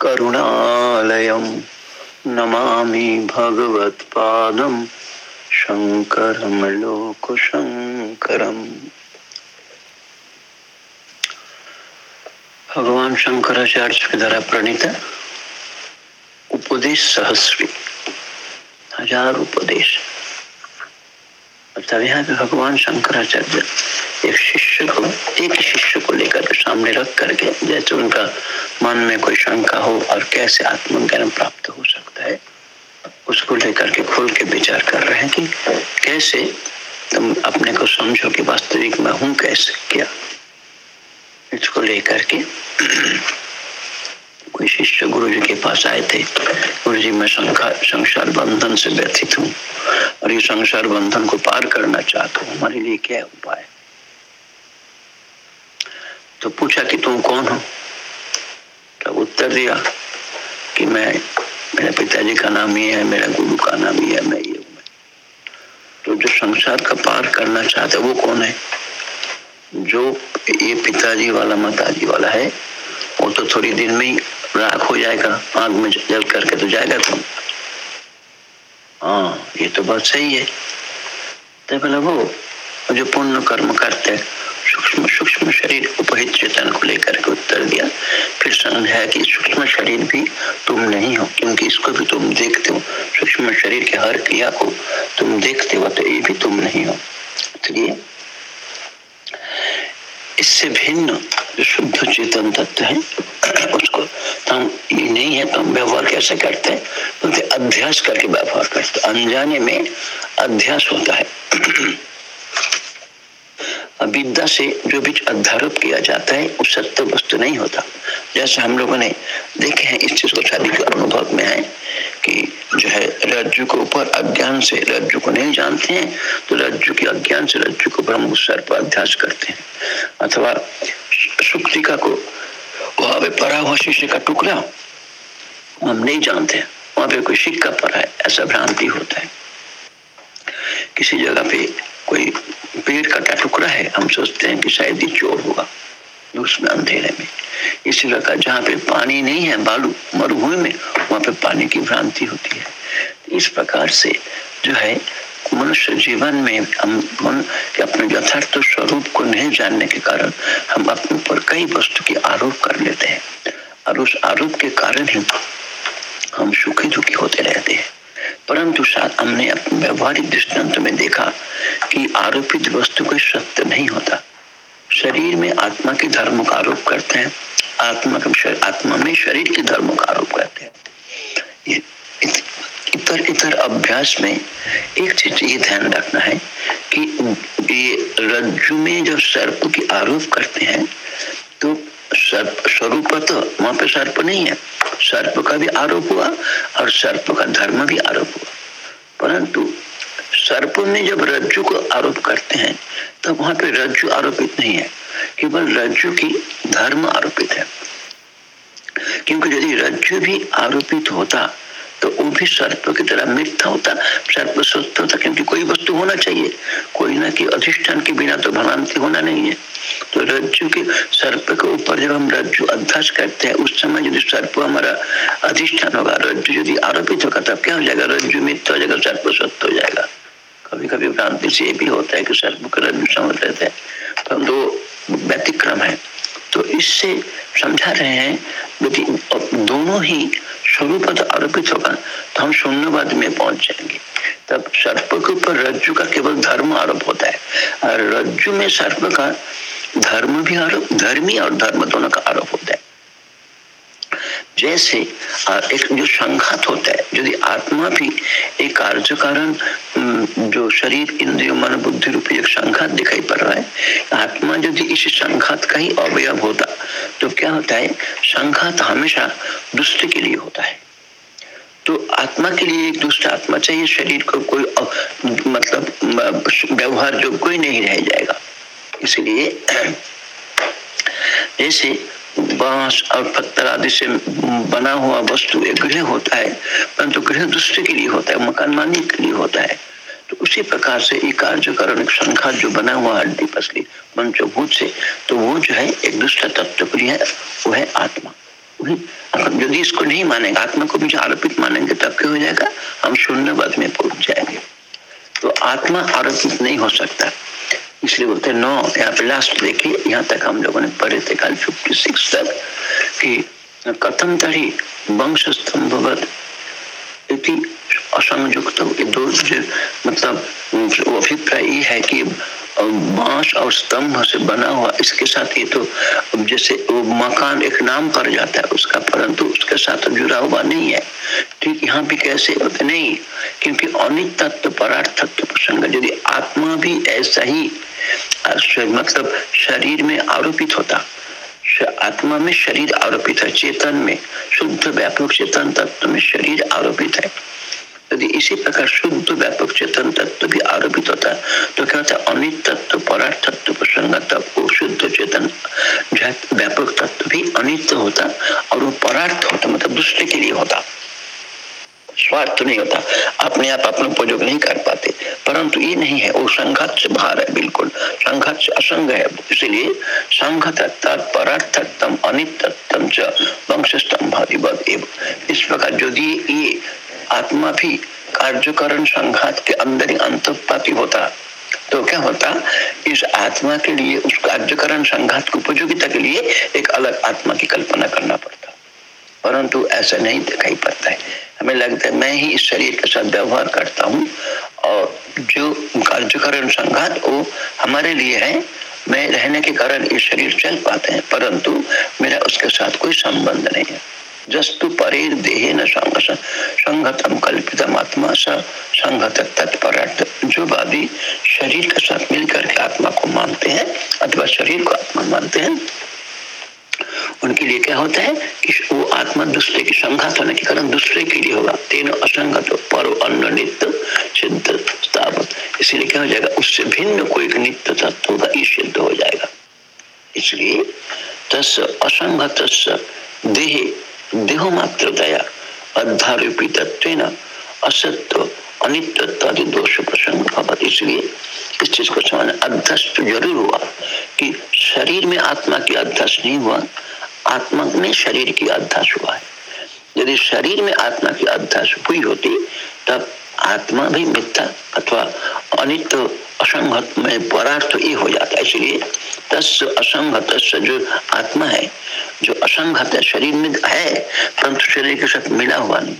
करुणालयं, नमामि भगवत्पादं शङ्करं लोकशङ्करम् भगवान शंकराचार्य के द्वारा प्रणीत उपदेश सहस्री, हज़ार उपदेश। तब यहाँ पे भगवान शंकराचार्य एक शिष्य को एक शिष्य को लेकर के सामने रख करके जैसे उनका मन में कोई शंका हो और कैसे आत्मज्ञान प्राप्त हो सकता है, उसको लेकर के खोल के विचार कर रहे हैं कि कैसे तुम अपने को समझो कि वास्तविक में हूँ कैसे, क्या? इसको लेकर के कोई शिष्य गुरु जी के पास आए थे। गुरु जी मैं संसार बंधन से व्यथित हूँ और ये संसार बंधन को पार करना चाहता हूँ। हमारे लिए क्या उपाय? तो पूछा कि तुम कौन हो? तब उत्तर दिया कि मैं, मेरे पिताजी का नाम ये है, मेरा गुरु का नाम ये है, मैं ये हूँ तो जो संसार का पार करना चाहता वो कौन है? जो ये पिताजी वाला, माताजी वाला है, वो तो थोड़ी दिन में ही राख हो जाएगा, आग में जल करके तो जाएगा तुम हाँ ये तो बात सही है। तो बोला, वो, जो पुण्य कर्म करते सूक्ष्म सूक्ष्म शरीर उपहित चेतन को लेकर के उत्तर दिया। फिर समझाया कि सूक्ष्म शरीर भी तुम नहीं हो, क्योंकि इसको भी तुम देखते हो। सूक्ष्म शरीर के हर क्रिया को तुम देखते हो तो ये भी तुम नहीं हो। इसलिए इससे भिन्न शुद्ध चेतन तत्व है, उसको तो हम ये नहीं है तो हम व्यवहार कैसे करते हैं? बोलते अध्यास करके व्यवहार करते अनजाने में अध्यास होता है। अविद्या से जो बीच अध्यारोप किया जाता है, वो सत्य वस्तु नहीं होता। जैसे हम लोगों ने देखे हैं, इस चीज़ को शादी के अनुभव में है कि जो है रज्जु के ऊपर अज्ञान से रज्जु को नहीं जानते हैं तो रज्जु के अज्ञान से रज्जु को ब्रह्म सर्प अध्यास करते हैं। अथवा सुक्तिका को, वहाँ पे पड़ा हुआ शीशे का टुकड़ा, हम नहीं जानते वहाँ पे कोई सिक्का पड़ा है, ऐसा भ्रांति होता है। किसी जगह पे कोई पेड़ का टुकड़ा है? हम सोचते हैं कि शायद ये चोर होगा उसमें अंधेरे में। इसी प्रकार जहाँ पे पानी नहीं है, बालू मरुभूमि में, वहाँ पे पानी की भ्रांति होती है। इस प्रकार से जो है, मनुष्य जीवन में हम मन के अपने यथार्थ स्वरूप को नहीं जानने के कारण हम अपने ऊपर कई वस्तु की आरोप कर लेते हैं। और उस आरोप के कारण ही हम सुखी दुखी होते रहते हैं। परंतु साथ हमने अपने व्यवहारिक दृष्टांत में देखा कि आरोपित वस्तु कोई सत्य नहीं होता। शरीर में आत्मा के धर्म का आरोप करते हैं। आत्मा का आत्मा में शरीर के धर्म का आरोप करते हैं। इतर इतर अभ्यास में एक चीज़ ये ध्यान रखना है कि ये रज्जु में जो सर्प की आरोप करते हैं तो सर्प, स्वरूप तो वहाँ पे सर्प नहीं है। सर्प का भी आरोप हुआ और सर्प का धर्म भी आरोप हुआ। परंतु सर्प में जब रज्जु को आरोप करते हैं, तब तो वहाँ पे रज्जु आरोपित नहीं है। केवल रज्जु की धर्म आरोपित है। क्योंकि यदि रज्जु भी आरोपित होता तो वो भी सर्प की तरह मिथ्या होता सर्प स्वस्थ होता, क्योंकि कोई वस्तु होना चाहिए। कोई ना कि अधिष्ठान के बिना तो भ्रांति होना नहीं है। तो रज्जु के सर्प के ऊपर जब हम रज्जु अध्यास करते हैं, उस समय यदि सर्प हमारा अधिष्ठान होगा, रज्जु यदि आरोपित होगा, तब क्या हो जाएगा? रज्जु मिथ्या हो जाएगा, सर्प स्वस्थ हो जाएगा। कभी कभी भ्रांति से भी होता है कि सर्प का रज्जु समझ लेते हैं। तो दो व्यतिक्रम है। तो इससे समझा रहे हैं। यदि दोनों ही स्वरूप तो आरोपित होगा तो हम शून्यवाद में पहुँच जाएँगे। तब सर्प के ऊपर रज्जु का केवल धर्म आरोप होता है। और रज्जु में सर्प का धर्म भी आरोप, धर्मी और धर्म दोनों का आरोप होता है। जैसे एक जो संघात होता है, यदि आत्मा भी एक कार्य कारण जो शरीर, इंद्रिय, मन, बुद्धि रूपी एक संघात दिखाई पड़ रहा है, आत्मा यदि इस संघात का ही अवयव होता तो क्या होता है, संघात हमेशा दुष्ट के लिए होता है। तो आत्मा के लिए एक दुष्ट आत्मा चाहिए, शरीर को कोई मतलब व्यवहार जो कोई नहीं रह जाएगा। इसलिए, जैसे बाँस और पत्थर आदि से बना हुआ वस्तु एक गृह होता है, परंतु गृह दूसरे के लिए होता है, मकान मालिक के लिए होता है। तो उसी प्रकार से ये कार्यकरण संख्या जो बना हुआ हड्डी पसली पंचभूत से तो वो जो है एक दूसरा तत्व प्रिय है, वो है आत्मा। यदि इसको नहीं मानेंगे, आत्मा को भी आरोपित मानेंगे, तब क्या हो जाएगा? हम शून्यवाद में पहुँच जाएँगे। तो आत्मा आरोपित नहीं हो सकता। इसलिए बोलते नौ यहाँ पे लास्ट देखिए यहाँ तक हम लोगों ने पढ़े थे कल फिफ्टी सिक्स तक कि कथम तरी वंश स्तंभ असंयुक्त मतलब वो अभिप्राय है कि बाँस और स्तंभ से बना हुआ, इसके साथ ये तो जैसे वो मकान एक नाम कर जाता है उसका, परंतु उसके साथ जुड़ा हुआ नहीं है। ठीक यहाँ भी कैसे नहीं, क्योंकि अनित तत्व परार्थ तत्व प्रसंग, यदि आत्मा भी ऐसा ही मतलब शरीर में आरोपित होता आत्मा में शरीर आरोपित है, चेतन में, शुद्ध व्यापक चेतन तत्व में शरीर आरोपित है। यदि इसी प्रकार शुद्ध व्यापक चेतन तत्व भी आरोपित होता तो क्या होता, अनित तत्व, परार्थ तत्व, प्रसंग शुद्ध चेतन व्यापक तत्व भी अनित होता और वो परार्थ होता मतलब दूसरे के लिए होता। स्वार्थ नहीं होता, अपने आप अपना उपयोग नहीं कर पाते, परंतु ये नहीं है, वो संघात से बाहर है बिल्कुल संघात से असंग है, इसलिए संघ परार्थम अनितम च वंश स्तंभादिवत इस प्रकार यदि ये आत्मा भी कार्यकरण संघात के अंदर ही अंतपाती होता। तो क्या होता? इस आत्मा के लिए, उस कार्यकरण संघात की उपयोगिता के लिए एक अलग आत्मा की कल्पना करना पड़ता। परंतु ऐसा नहीं दिखाई पड़ता है। हमें लगता है, मैं ही इस शरीर के साथ व्यवहार करता हूँ और जो कार्यकरण संघात वो हमारे लिए है, मैं रहने के कारण ये शरीर चल पाते हैं, परंतु मेरा उसके साथ कोई संबंध नहीं है। जस्तु परेर देहे न संगतम कल्पितम आत्मा संगत तत्परार्थ। जो वादी शरीर के साथ मिलकर के आत्मा को मानते हैं, अथवा शरीर को आत्मा मानते हैं, उनके लिए क्या होता है कि वो आत्मा दूसरे की संघात होने के कारण दूसरे के लिए होगा। तीनों असंगत, पर नित्य, सिद्ध स्थापन इसीलिए क्या हो जाएगा? उससे भिन्न कोई नित्य तत्व होगा, ये सिद्ध हो जाएगा। इसलिए तस् असंगत देहे देह मात्र दया अध्यारोपित असत्व अनित्व आदि दोष प्रसंग भवत इसलिए इस चीज़ को समझना अध्यस्त ज़रूर हुआ कि शरीर में आत्मा की अध्यक्ष नहीं हुआ, आत्मा में शरीर की अध्यक्ष हुआ है। यदि शरीर में आत्मा की अध्यक्ष हुई होती, तब आत्मा भी मिथ्या अथवा अनित्य असंगत, में परार्थ ये हो जाता है। इसलिए तस् असंगत जो आत्मा है, जो असंगत है, शरीर में है, परंतु शरीर के साथ मिला हुआ नहीं।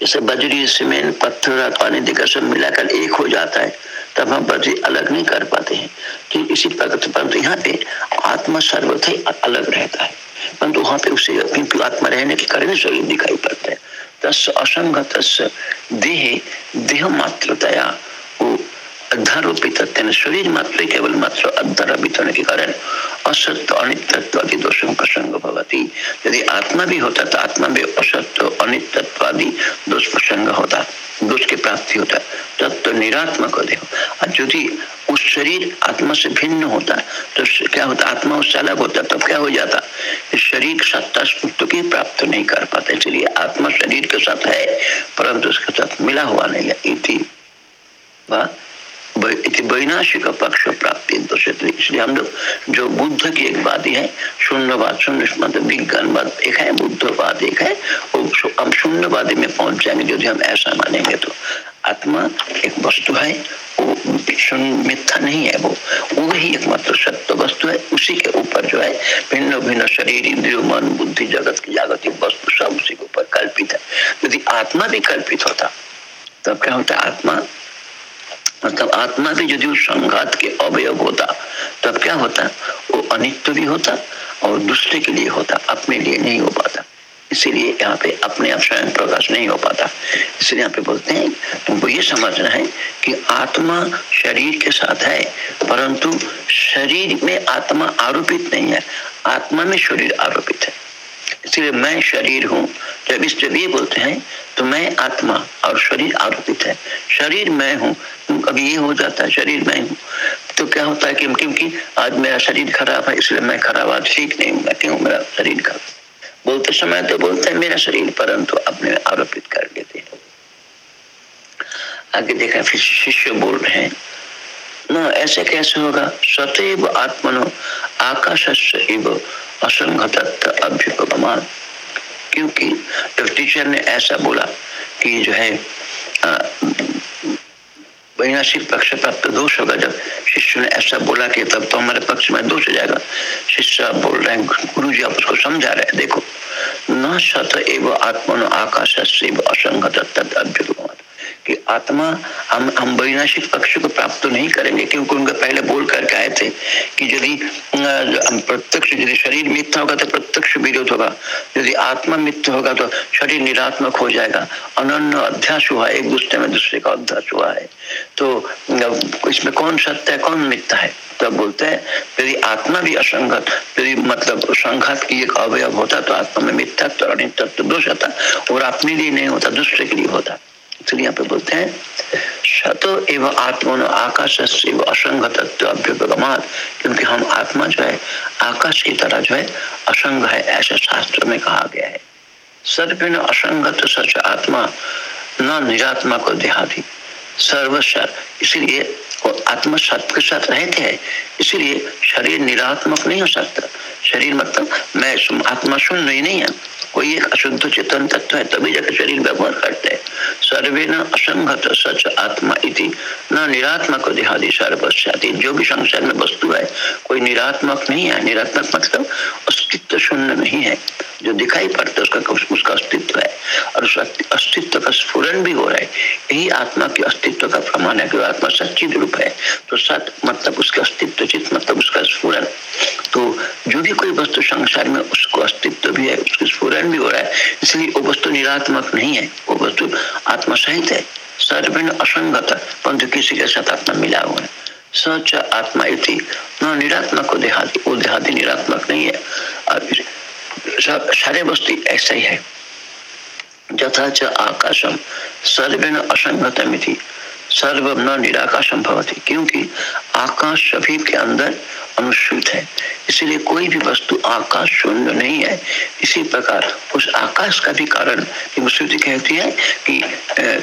जैसे बजरी, सीमेंट, पत्थर, पानी देकर सब मिलाकर एक हो जाता है, तब हम बजरी अलग नहीं कर पाते हैं। तो इसी प्रकार परंतु यहाँ पे आत्मा सर्वथा अलग रहता है। परंतु वहाँ पे उसे क्योंकि आत्मा रहने के कारण शरीर दिखाई पड़ता है। तस् असंगत देह देह मात्रतया वो अध्यारोपित शरीर मात्र, केवल मात्र अध्यारोपित होने के कारण। असत्य अनित्व आदि दोषों प्रसंग भवती। यदि आत्मा भी होता तो आत्मा में असत्य अनित्व आदि दोष प्रसंग होता, दोष की प्राप्ति होता। तब तो निरात्मक देह और यदि उस शरीर आत्मा से भिन्न होता तो क्या होता, आत्मा उससे अलग होता, तब क्या हो जाता? शरीर सत्ता तो की प्राप्त नहीं कर पाते, इसलिए आत्मा शरीर के साथ है, परंतु उसके साथ मिला हुआ नहीं है। इति वैनाशिक पक्ष प्राप्ति इसलिए हम लोग जो बुद्ध की एक वादी है, शून्यवाद शून्य विज्ञानवाद, एक है, बुद्धवाद एक है हम शून्यवादी में पहुँच जाएँगे यदि हम ऐसा मानेंगे तो। आत्मा एक वस्तु है, वो मिथ्या नहीं है, वो वो ही एकमात्र सत्य वस्तु है, उसी के ऊपर जो है भिन्न भिन्न शरीर, इंद्रियो, मन, बुद्धि, जगत की जागतिक वस्तु, सब उसी के ऊपर कल्पित है। यदि आत्मा भी कल्पित होता, तब क्या होता आत्मा मतलब आत्मा भी यदि संघात के अवयव होता, तब क्या होता? वो अनित्य भी होता और दूसरे के लिए होता, अपने लिए नहीं हो पाता। इसीलिए यहाँ पे अपने आप स्वयं प्रकाश नहीं हो पाता। इसलिए यहाँ पे बोलते हैं, तुमको ये समझना है कि आत्मा शरीर के साथ है, परंतु शरीर में आत्मा आरोपित नहीं है। आत्मा में शरीर आरोपित है। इसलिए मैं शरीर हूँ। जब इस जब ये बोलते हैं तो मैं आत्मा और शरीर आरोपित है। शरीर मैं हूँ। कभी ये हो जाता है, शरीर मैं हूँ। तो क्या होता है कि क्योंकि आज मेरा शरीर खराब है, इसलिए मैं खराब, आज ठीक नहीं हूँ, मैं क्यों मेरा शरीर खराब? बोलते समय तो बोलते हैं, मेरा शरीर परंतु अपने आरोपित कर लेते हैं आगे देखा, फिर शिष्य बोल रहे हैं, न, ऐसे कैसे होगा? सतैव आत्मनो आकाश असंगत अभ्युपगमान क्योंकि जब टीचर ने ऐसा बोला कि जो है वैनाशिक पक्ष प्राप्त दोष होगा। जब शिष्य ने ऐसा बोला कि तब तो हमारे पक्ष में दोष हो जाएगा। शिष्य बोल रहे हैं गुरु जी आप उसको समझा रहे हैं। देखो न सत एवं आत्मन आकाश से असंगत तद अभ्युपगमान कि आत्मा हम हम वैनाशिक पक्ष को प्राप्त तो नहीं करेंगे, क्योंकि उनका पहले बोल करके आए थे कि यदि प्रत्यक्ष, यदि शरीर मिथ्या होगा तो प्रत्यक्ष विरोध होगा। यदि आत्मा मिथ्या होगा तो शरीर निरात्मक हो जाएगा। अनन्य अध्यास हुआ एक दूसरे में दूसरे का अध्यास हुआ है। तो इसमें कौन सत्य है, कौन मिथ्या है? तब बोलते हैं, यदि आत्मा भी असंगत, यदि मतलब संघात की एक अवयव होता तो आत्मा में मिथ्या तो अनित्व दोष होता और अपने लिए नहीं होता, दूसरे के लिए होता। इसलिए यहाँ पे बोलते हैं, शतो एवं आत्मनो आकाश असंग तत्व अभ्युपगमात, क्योंकि हम आत्मा जो है, आकाश की तरह जो है, असंग है, ऐसे शास्त्र में कहा गया है। सर्व असंगत सच आत्मा, न निरात्मा को देहाती सर्वस्वर इसलिए आत्मा सत्य के साथ रहते हैं, इसीलिए शरीर निरात्मक नहीं हो सकता। शरीर मतलब मैं आत्मा ही नहीं है। कोई एक अशुद्ध चेतन तत्व है, तभी जाकर शरीर व्यवहार करते हैं। सर्वे न असंगत सच आत्मा इति, न निरात्मक देहादि सर्वस्याति जो भी संसार में वस्तु है, कोई निरात्मक नहीं है, निरात्मक मतलब अस्तित्व शून्य नहीं है जो दिखाई पड़ता है, उसका उसका अस्तित्व है। और उस अस्तित्व का स्फुरन भी हो रहा है। यही आत्मा के अस्तित्व का प्रमाण है कि आत्मा सच्चित रूप है। तो सत मतलब उसके अस्तित्व चित मतलब उसका स्फुरन। तो जो भी कोई वस्तु संसार में, उसको अस्तित्व भी है, उसका स्फुरन भी हो रहा है। इसलिए वो वस्तु निरात्मक नहीं है। वो वस्तु आत्मा सहित है। सर्विन असंगत परंतु किसी के साथ आत्मा मिला हुआ है। सच आत्मा इति। न निरात्मक को देहादि। वो देहादि निरात्मक नहीं है। और सारे वस्तु ऐसा ही है। जथा च आकाशम। सर्वेन असंगतम सर्व न संभव थी क्योंकि आकाश सभी के अंदर अनुसूत है। इसलिए कोई भी वस्तु आकाश शून्य नहीं है। इसी प्रकार उस आकाश का भी कारण कहती है कि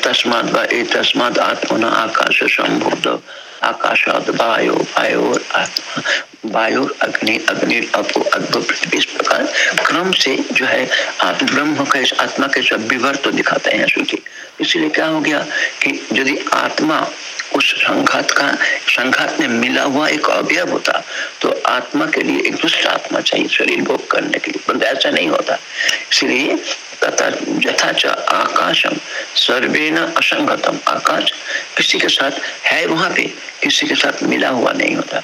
तस्माद तस्माद आत्मना आकाश संभूत आकाशाद वायु वायु आत्मा। वायु अग्नि अग्नि अपो इस प्रकार क्रम से जो है, आप ब्रह्म का इस आत्मा के सब विवर्त तो दिखाते हैं, श्रुति। इसलिए क्या हो गया कि यदि आत्मा उस संघात का, संघात में मिला हुआ एक अवयव होता तो आत्मा के लिए एक दूसरा आत्मा चाहिए शरीर भोग करने के लिए। परंतु ऐसा नहीं होता। इसलिए यथा च आकाशम सर्वेन असंगतम। आकाश किसी के साथ है वहाँ पे, किसी के साथ मिला हुआ नहीं होता।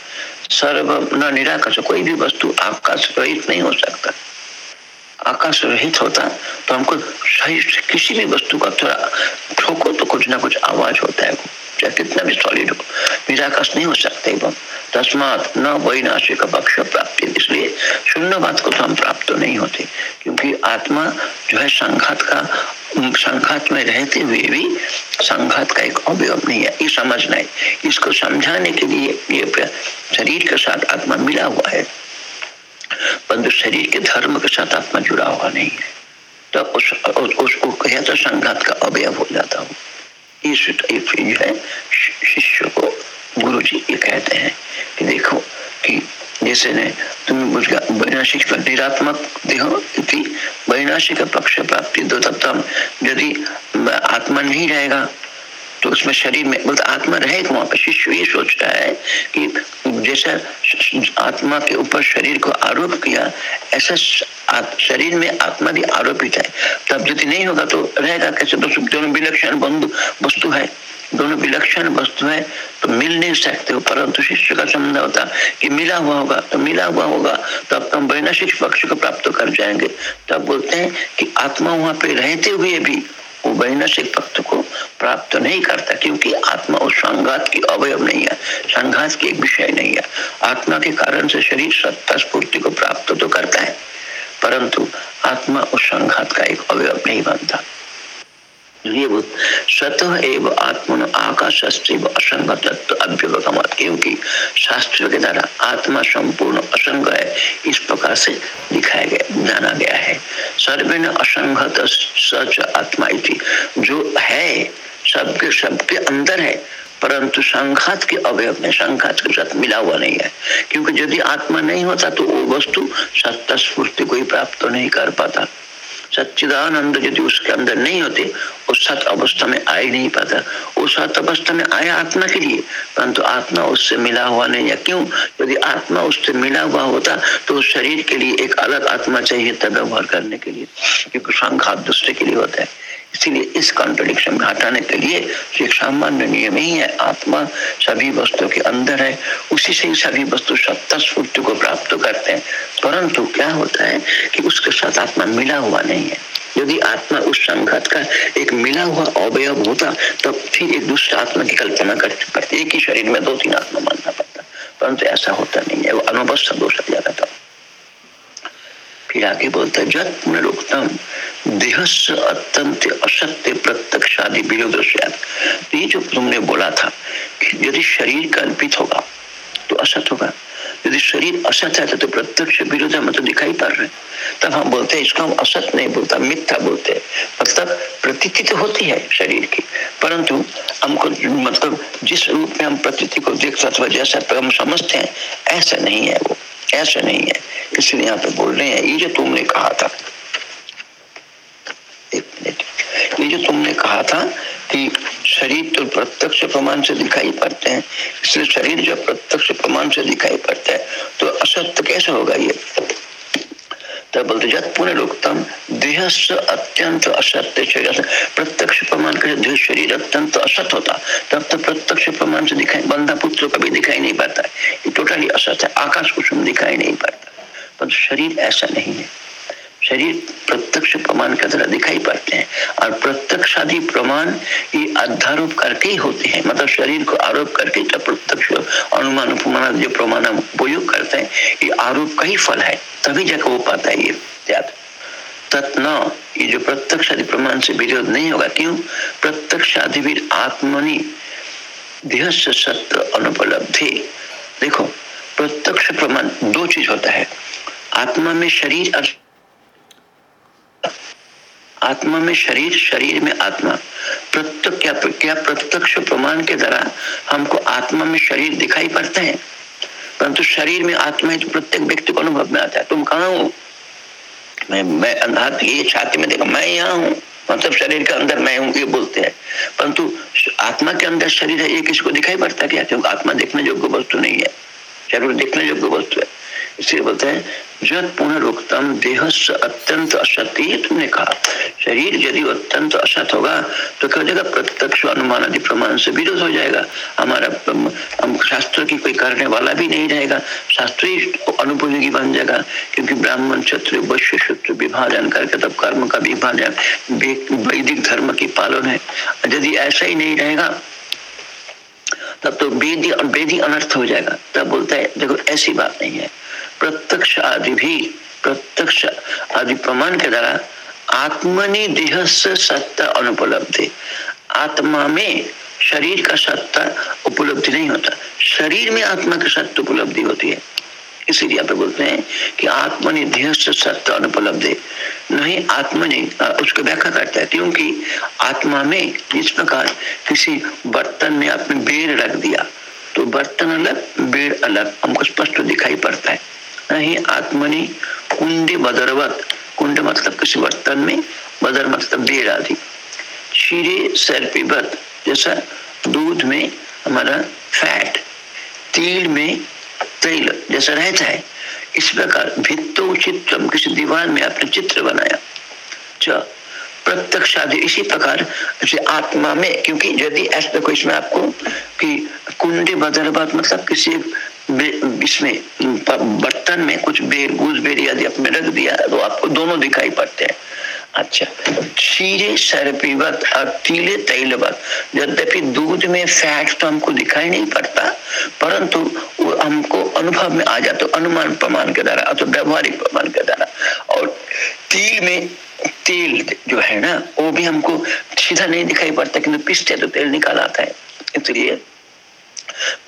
सर्व न निराकाश कोई भी वस्तु आकाश रहित नहीं हो सकता। आकाश रहित होता तो हमको सही किसी भी वस्तु का थोड़ा ठोको तो कुछ ना कुछ आवाज़ होता है। चाहे कितना भी सॉलिड हो निराकाश नहीं हो सकते तस्मात न वैनाशिक पक्ष प्राप्ति। इसलिए शून्य बात को तो हम प्राप्त तो नहीं होते, क्योंकि आत्मा जो है संघात का संघात में रहते हुए भी संघात का एक अवयव नहीं है। ये समझना है। इसको समझाने के लिए ये शरीर के साथ आत्मा मिला हुआ है। परंतु शरीर के धर्म के साथ आत्मा जुड़ा हुआ नहीं है। तो उस, उसको कहे तो संघात का अवयव हो जाता हूँ। ये है शिष्य को गुरु जी ये कहते हैं कि देखो कि जैसे ने तुम वैनाशिक निरात्मक देहो वैनाशिक पक्ष प्राप्ति दो तब यदि आत्मा नहीं रहेगा तो उसमें शरीर में, बोलते, आत्मा रहेगा वहाँ पर शिष्य ये सोच रहा है कि जैसा आत्मा के ऊपर शरीर को आरोप किया, ऐसा शरीर में आत्मा भी आरोपित है। तब यदि नहीं होगा तो रहेगा कैसे? तो दोनों विलक्षण बंधु वस्तु है। दोनों विलक्षण वस्तु है तो मिल नहीं सकते हो। परंतु शिष्य का संबंध होता कि मिला हुआ होगा तो मिला हुआ होगा तो अब हम वैनाशिक पक्ष को प्राप्त कर जाएँगे। तब बोलते हैं कि आत्मा वहाँ पे रहते हुए भी वो वैनाशिक पक्ष को प्राप्त नहीं करता, क्योंकि आत्मा उस संघात की अवयव नहीं है, संघात की एक विषय नहीं है। आत्मा के कारण से शरीर सत्ता स्फूर्ति को प्राप्त तो करता है, परंतु आत्मा उस संघात का एक अवयव नहीं बनता। स्वतः एवं आत्मन आकाश असंगत अभ्युपगमत क्योंकि शास्त्र के द्वारा आत्मा संपूर्ण असंग है, इस प्रकार से दिखाया गया, जाना गया है। सर्वे असंगत सच आत्मा इति। जो है, सबके सबके अंदर है, परंतु संघात के अवयव में, संघात के साथ मिला हुआ नहीं है। क्योंकि यदि आत्मा नहीं होता तो वो वस्तु सत्ता स्फूर्ति को ही प्राप्त नहीं कर पाता। सच्चिदानंद यदि उसके अंदर नहीं होते वो सत अवस्था में आ ही नहीं पाता। उस सत अवस्था में आया आत्मा के लिए, परंतु आत्मा उससे मिला हुआ नहीं है। क्यों? यदि आत्मा उससे मिला हुआ होता तो शरीर के लिए एक अलग आत्मा चाहिए तब व्यवहार करने के लिए, क्योंकि संघात दूसरे के लिए होता है। इसीलिए इस कॉन्ट्रोडिक्शन में हटाने के लिए एक सामान्य नियम ही है। आत्मा सभी वस्तुओं के अंदर है, उसी से ही सभी वस्तु सत्ता स्फूर्ति को प्राप्त करते हैं। परंतु क्या होता है कि उसके साथ आत्मा मिला हुआ नहीं है। यदि आत्मा उस संघात का एक मिला हुआ अवयव होता, तब फिर एक दूसरे आत्मा की कल्पना करते पड़ती एक ही शरीर में दो तीन आत्मा मानना पड़ता। परंतु ऐसा होता नहीं है। वो अनुभव दोष जाता। था फिर आगे बोलता जत पुनरुक्तम देहस्य अत्यंत असत्य प्रत्यक्ष आदि। विरोध तो ये जो तुमने बोला था कि यदि शरीर कल्पित होगा तो असत होगा। यदि शरीर असत है तो प्रत्यक्ष विरोध में तो दिखाई पड़ रहे तब हम बोलते हैं, इसको हम असत नहीं बोलता मिथ्या बोलते हैं। मतलब प्रतीति तो होती है शरीर की। परंतु हमको मतलब जिस रूप में हम प्रतीति को देखते अथवा जैसा हम समझते हैं, ऐसा नहीं है वो। ऐसा नहीं है। इसलिए यहाँ पे बोल रहे हैं, ये जो तुमने कहा था, एक मिनट, ये जो तुमने कहा था कि शरीर तो प्रत्यक्ष प्रमाण से दिखाई पड़ते हैं, इसलिए शरीर जब प्रत्यक्ष प्रमाण से दिखाई पड़ता है तो असत्य कैसे होगा ये? तब बोलते जब पुनरुक्तम देह से अत्यंत असत्य शरीर प्रत्यक्ष प्रमाण जो शरीर अत्यंत असत होता, तब तो प्रत्यक्ष प्रमाण से दिखाई, बंधा पुत्र कभी दिखाई नहीं पाता है ये टोटली असत है। आकाश कुसुम दिखाई नहीं पाता पर शरीर ऐसा नहीं है। शरीर प्रत्यक्ष प्रमाण की तरह दिखाई पड़ते हैं। और प्रत्यक्ष आदि प्रमाण ये अध्यारोप करके ही होते हैं। मतलब शरीर को आरोप करके जब प्रत्यक्ष अनुमान उपमान जो प्रमाण उपयोग करते हैं, ये आरोप का ही फल है। तभी जाकर वो पाता है ये त्याग तत्न, ये जो प्रत्यक्ष आदि प्रमाण से विरोध नहीं होगा। क्यों? प्रत्यक्ष आदि भी आत्मनि देह सत्य अनुपलब्धि। देखो, प्रत्यक्ष प्रमाण दो चीज़ होता है। आत्मा में शरीर आत्मा में शरीर शरीर में आत्मा। प्रत्यक्ष, क्या क्या प्रत्यक्ष प्रमाण के द्वारा हमको आत्मा में शरीर दिखाई पड़ते हैं? परंतु शरीर में आत्मा है तो प्रत्येक व्यक्ति को अनुभव में आता है। तुम कहा हो? मैं मैं हाथ ये छाती में देखा, मैं यहाँ हूँ। मतलब शरीर के अंदर मैं हूँ, ये बोलते हैं। परंतु आत्मा के अंदर शरीर है, ये किसी को दिखाई पड़ता क्या क्योंकि आत्मा देखने योग्य वस्तु नहीं है? शरीर देखने योग्य वस्तु है। इसलिए बोलते हैं जब पुनरुक्तम देह अत्यंत असत्य तुमने कहा, शरीर यदि अत्यंत असत होगा तो क्या हो जाएगा? प्रत्यक्ष अनुमान आदि प्रमाण से विरोध हो जाएगा। हमारा, हम शास्त्र की कोई करने वाला भी नहीं रहेगा। शास्त्र ही अनुपयोगी बन जाएगा, क्योंकि ब्राह्मण क्षत्र वैश्य शत्रु विभाजन करके तब कर्म का विभाजन वैदिक धर्म की पालन है। यदि ऐसा ही नहीं रहेगा, तब तो वेदी वेदी अनर्थ हो जाएगा। तब बोलता है, देखो, ऐसी बात नहीं है। प्रत्यक्ष आदि भी, प्रत्यक्ष आदि प्रमाण के द्वारा आत्मनि देह से सत्ता अनुपलब्धि। आत्मा में शरीर का सत्ता उपलब्धि नहीं होता। शरीर में आत्मा की सत्य उपलब्धि होती है। इसीलिए यहाँ पे बोलते हैं कि आत्मनि देह से सत्य अनुपलब्ध। नहीं आत्मा ने उसको व्याख्या करता है क्योंकि आत्मा में जिस प्रकार किसी बर्तन में आपने बेर रख दिया। तो बर्तन अलग बेर अलग, हमको स्पष्ट दिखाई पड़ता है। नहीं, आत्मनि कुंडी बदरवत। कुंड मतलब किसी बर्तन में बदर मतलब देर आदि। क्षीरे सर्पिवत जैसा दूध में हमारा फैट, तिल में तेल जैसा रहता है। इस प्रकार भित्तो चित्रम किसी दीवार में आपने चित्र बनाया। प्रत्यक्ष आदि इसी प्रकार आत्मा में, क्योंकि यदि ऐसा देखो इसमें आपको कि कुंडी बदरबाद मतलब किसी इसमें बर्तन में कुछ बेर गूज बेर यदि आपने रख दिया तो आपको दोनों दिखाई पड़ते हैं। अच्छा क्षीरे सरपीवत और तीले तैलवत यद्यपि दूध में फैट तो हमको दिखाई नहीं पड़ता, परंतु वो हमको अनुभव में आ जाता, अनुमान प्रमाण के द्वारा, अथवा व्यवहारिक प्रमाण के द्वारा। और तिल में, तेल जो है ना, वो भी हमको सीधा नहीं दिखाई पड़ता, किंतु पिसते तो तेल निकाल आता है। इसलिए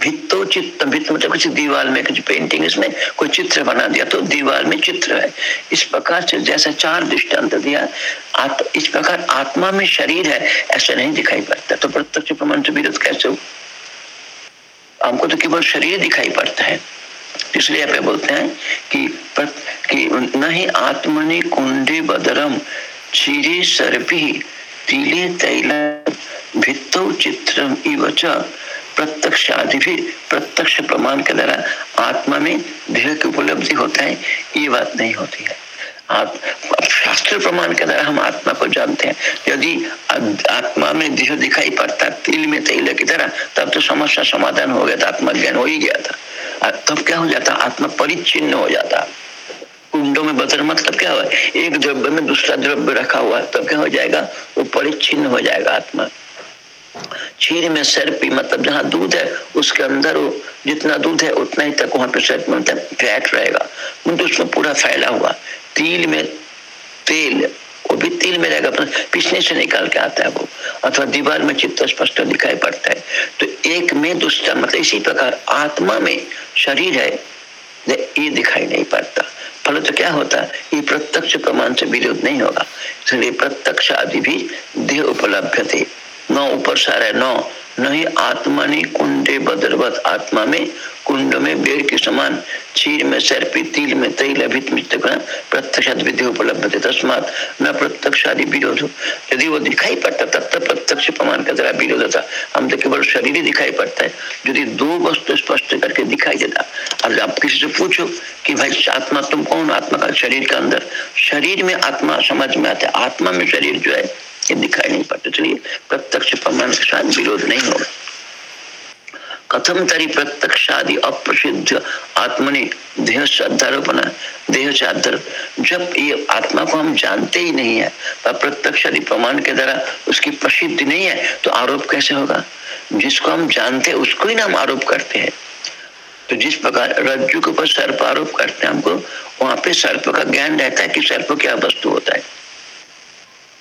भित्तो चित्र भित्त मतलब कुछ दीवार में कुछ पेंटिंग इसमें कोई चित्र बना दिया तो दीवार में चित्र है। इस प्रकार से जैसा चार दृष्टांत दिया आत, इस प्रकार आत्मा में शरीर है ऐसा नहीं दिखाई पड़ता। तो प्रत्यक्ष प्रमाण से विरोध कैसे हो? हमको तो केवल शरीर दिखाई पड़ता है। इसलिए आप बोलते हैं कि, कि न ही आत्मनि कुंडे बदरम चिरे सर्पी तिले तैल भित्तो चित्रम इवच प्रत्यक्ष आदि भी प्रत्यक्ष प्रमाण के द्वारा आत्मा में देह की उपलब्धि होता है, ये बात नहीं होती है। शास्त्र प्रमाण के द्वारा हम आत्मा को जानते हैं। यदि आत्मा में देह दिखाई पड़ता, तिल में तेल की तरह, तब तो समस्या समाधान हो गया था आत्मा ज्ञान हो ही गया था। तब क्या हो जाता, आत्मा परिचिन्न हो जाता। कुंडों में बदल मतलब क्या हुआ? एक द्रव्य में दूसरा द्रव्य रखा हुआ, तब क्या हो जाएगा? वो परिचिन्न हो जाएगा आत्मा। क्षीर में सर्पी मतलब जहाँ दूध है, उसके अंदर जितना दूध है, उतना ही तक वहाँ पे सर्प मतलब फैट रहेगा। तो उसमें पूरा फैला हुआ। तिल में तेल, वो भी तिल में रहेगा पिछले से निकाल के आता है वो, अथवा दीवार में चित्त स्पष्ट दिखाई पड़ता है। तो एक में दूसरा मतलब इसी प्रकार आत्मा में शरीर है, ये दिखाई नहीं पड़ता। फल तो क्या होता है ये प्रत्यक्ष प्रमाण से विरोध नहीं होगा। इसलिए प्रत्यक्ष आदि भी देह उपलब्ध थे। नौ ऊपर सारे, नौ, नहीं आत्मा नहीं, कुंडे बदरवत आत्मा में, कुंड में बेर के समान क्षीर में सर्पी तिल में, तैल अभित प्रत्यक्ष उपलब्ध तस्मात न प्रत्यक्ष आदि विरोध। यदि वो दिखाई पड़ता, तब तक प्रत्यक्ष प्रमाण का जरा विरोध था हम तो केवल शरीर ही दिखाई पड़ता है। यदि दो वस्तु स्पष्ट करके दिखाई देता और आप किसी से पूछो कि भाई, आत्मा तुम कौन? आत्मा का शरीर के अंदर। शरीर में आत्मा समझ में आता है। आत्मा में शरीर जो है ये दिखाई नहीं पड़ता। चलिए, प्रत्यक्ष प्रमाण के साथ विरोध नहीं होगा। कथम तरी प्रत्यक्षादि अप्रसिद्ध आत्मनि देह श्रद्धारोपण देह चादर जब ये आत्मा को हम जानते ही नहीं है प्रत्यक्ष आदि प्रमाण के द्वारा उसकी प्रसिद्धि नहीं है तो आरोप कैसे होगा? जिसको हम जानते हैं, उसको ही ना हम आरोप करते हैं। तो जिस प्रकार रज्जु के ऊपर सर्प आरोप करते हैं हमको, वहाँ पे सर्प का ज्ञान रहता है कि सर्प क्या वस्तु होता है।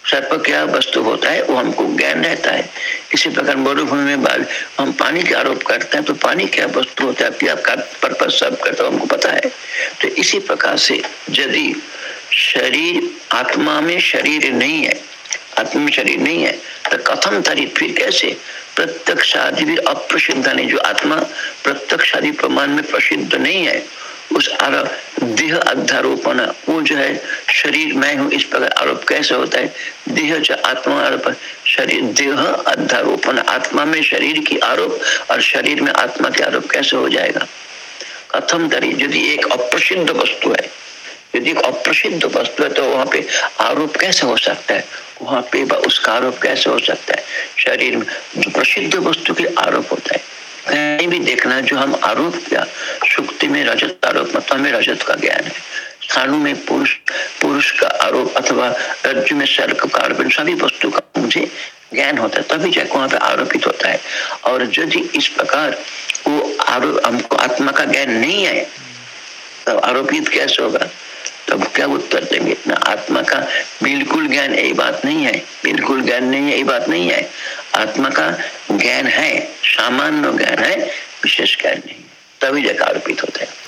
सर्प क्या वस्तु होता है, वो हमको ज्ञान रहता है। इसी प्रकार मरुभूमि में बाल, हम पानी के आरोप करते हैं तो पानी क्या वस्तु होता है क्या पर्पज सब करता है, हमको पता है। तो इसी प्रकार से यदि शरीर, आत्मा में शरीर नहीं है, आत्मा में शरीर नहीं है तो कथम तरी फिर कैसे? प्रत्यक्ष आदि भी अप्रसिद्ध नहीं, जो आत्मा प्रत्यक्ष आदि प्रमाण में प्रसिद्ध नहीं है उस आरोप देह अध्यारोपण, वो जो है, शरीर मैं हूँ, इस प्रकार आरोप कैसे होता है? देह जो आत्मा आरोप, शरीर, देह अध्यारोपण, आत्मा में शरीर की आरोप और शरीर में आत्मा के आरोप कैसे हो जाएगा? कथम तरी यदि एक अप्रसिद्ध वस्तु है, यदि एक अप्रसिद्ध वस्तु है तो वहाँ पे आरोप कैसे हो सकता है? वहाँ पे उसका आरोप कैसे हो सकता है? शरीर में जो प्रसिद्ध वस्तु के आरोप होता है कहीं भी देखना जो हम आरोप किया सुक्ति में रजत आरोप मतलब हमें रजत का ज्ञान है। स्थानु में पुरुष पुरुष का आरोप अथवा रज्जु में सर्क का आरोप सभी वस्तु का मुझे ज्ञान होता है, तभी जाकर वहाँ पे आरोपित होता है। और यदि इस प्रकार वो आरोप, हमको आत्मा का ज्ञान नहीं है तब आरोपित कैसे होगा? तब क्या उत्तर देंगे? ना आत्मा का बिल्कुल ज्ञान यही बात नहीं है। बिल्कुल ज्ञान नहीं है, यही बात नहीं है। आत्मा का ज्ञान है, सामान्य ज्ञान है, विशेष ज्ञान नहीं तभी जगह आरोपित होता है।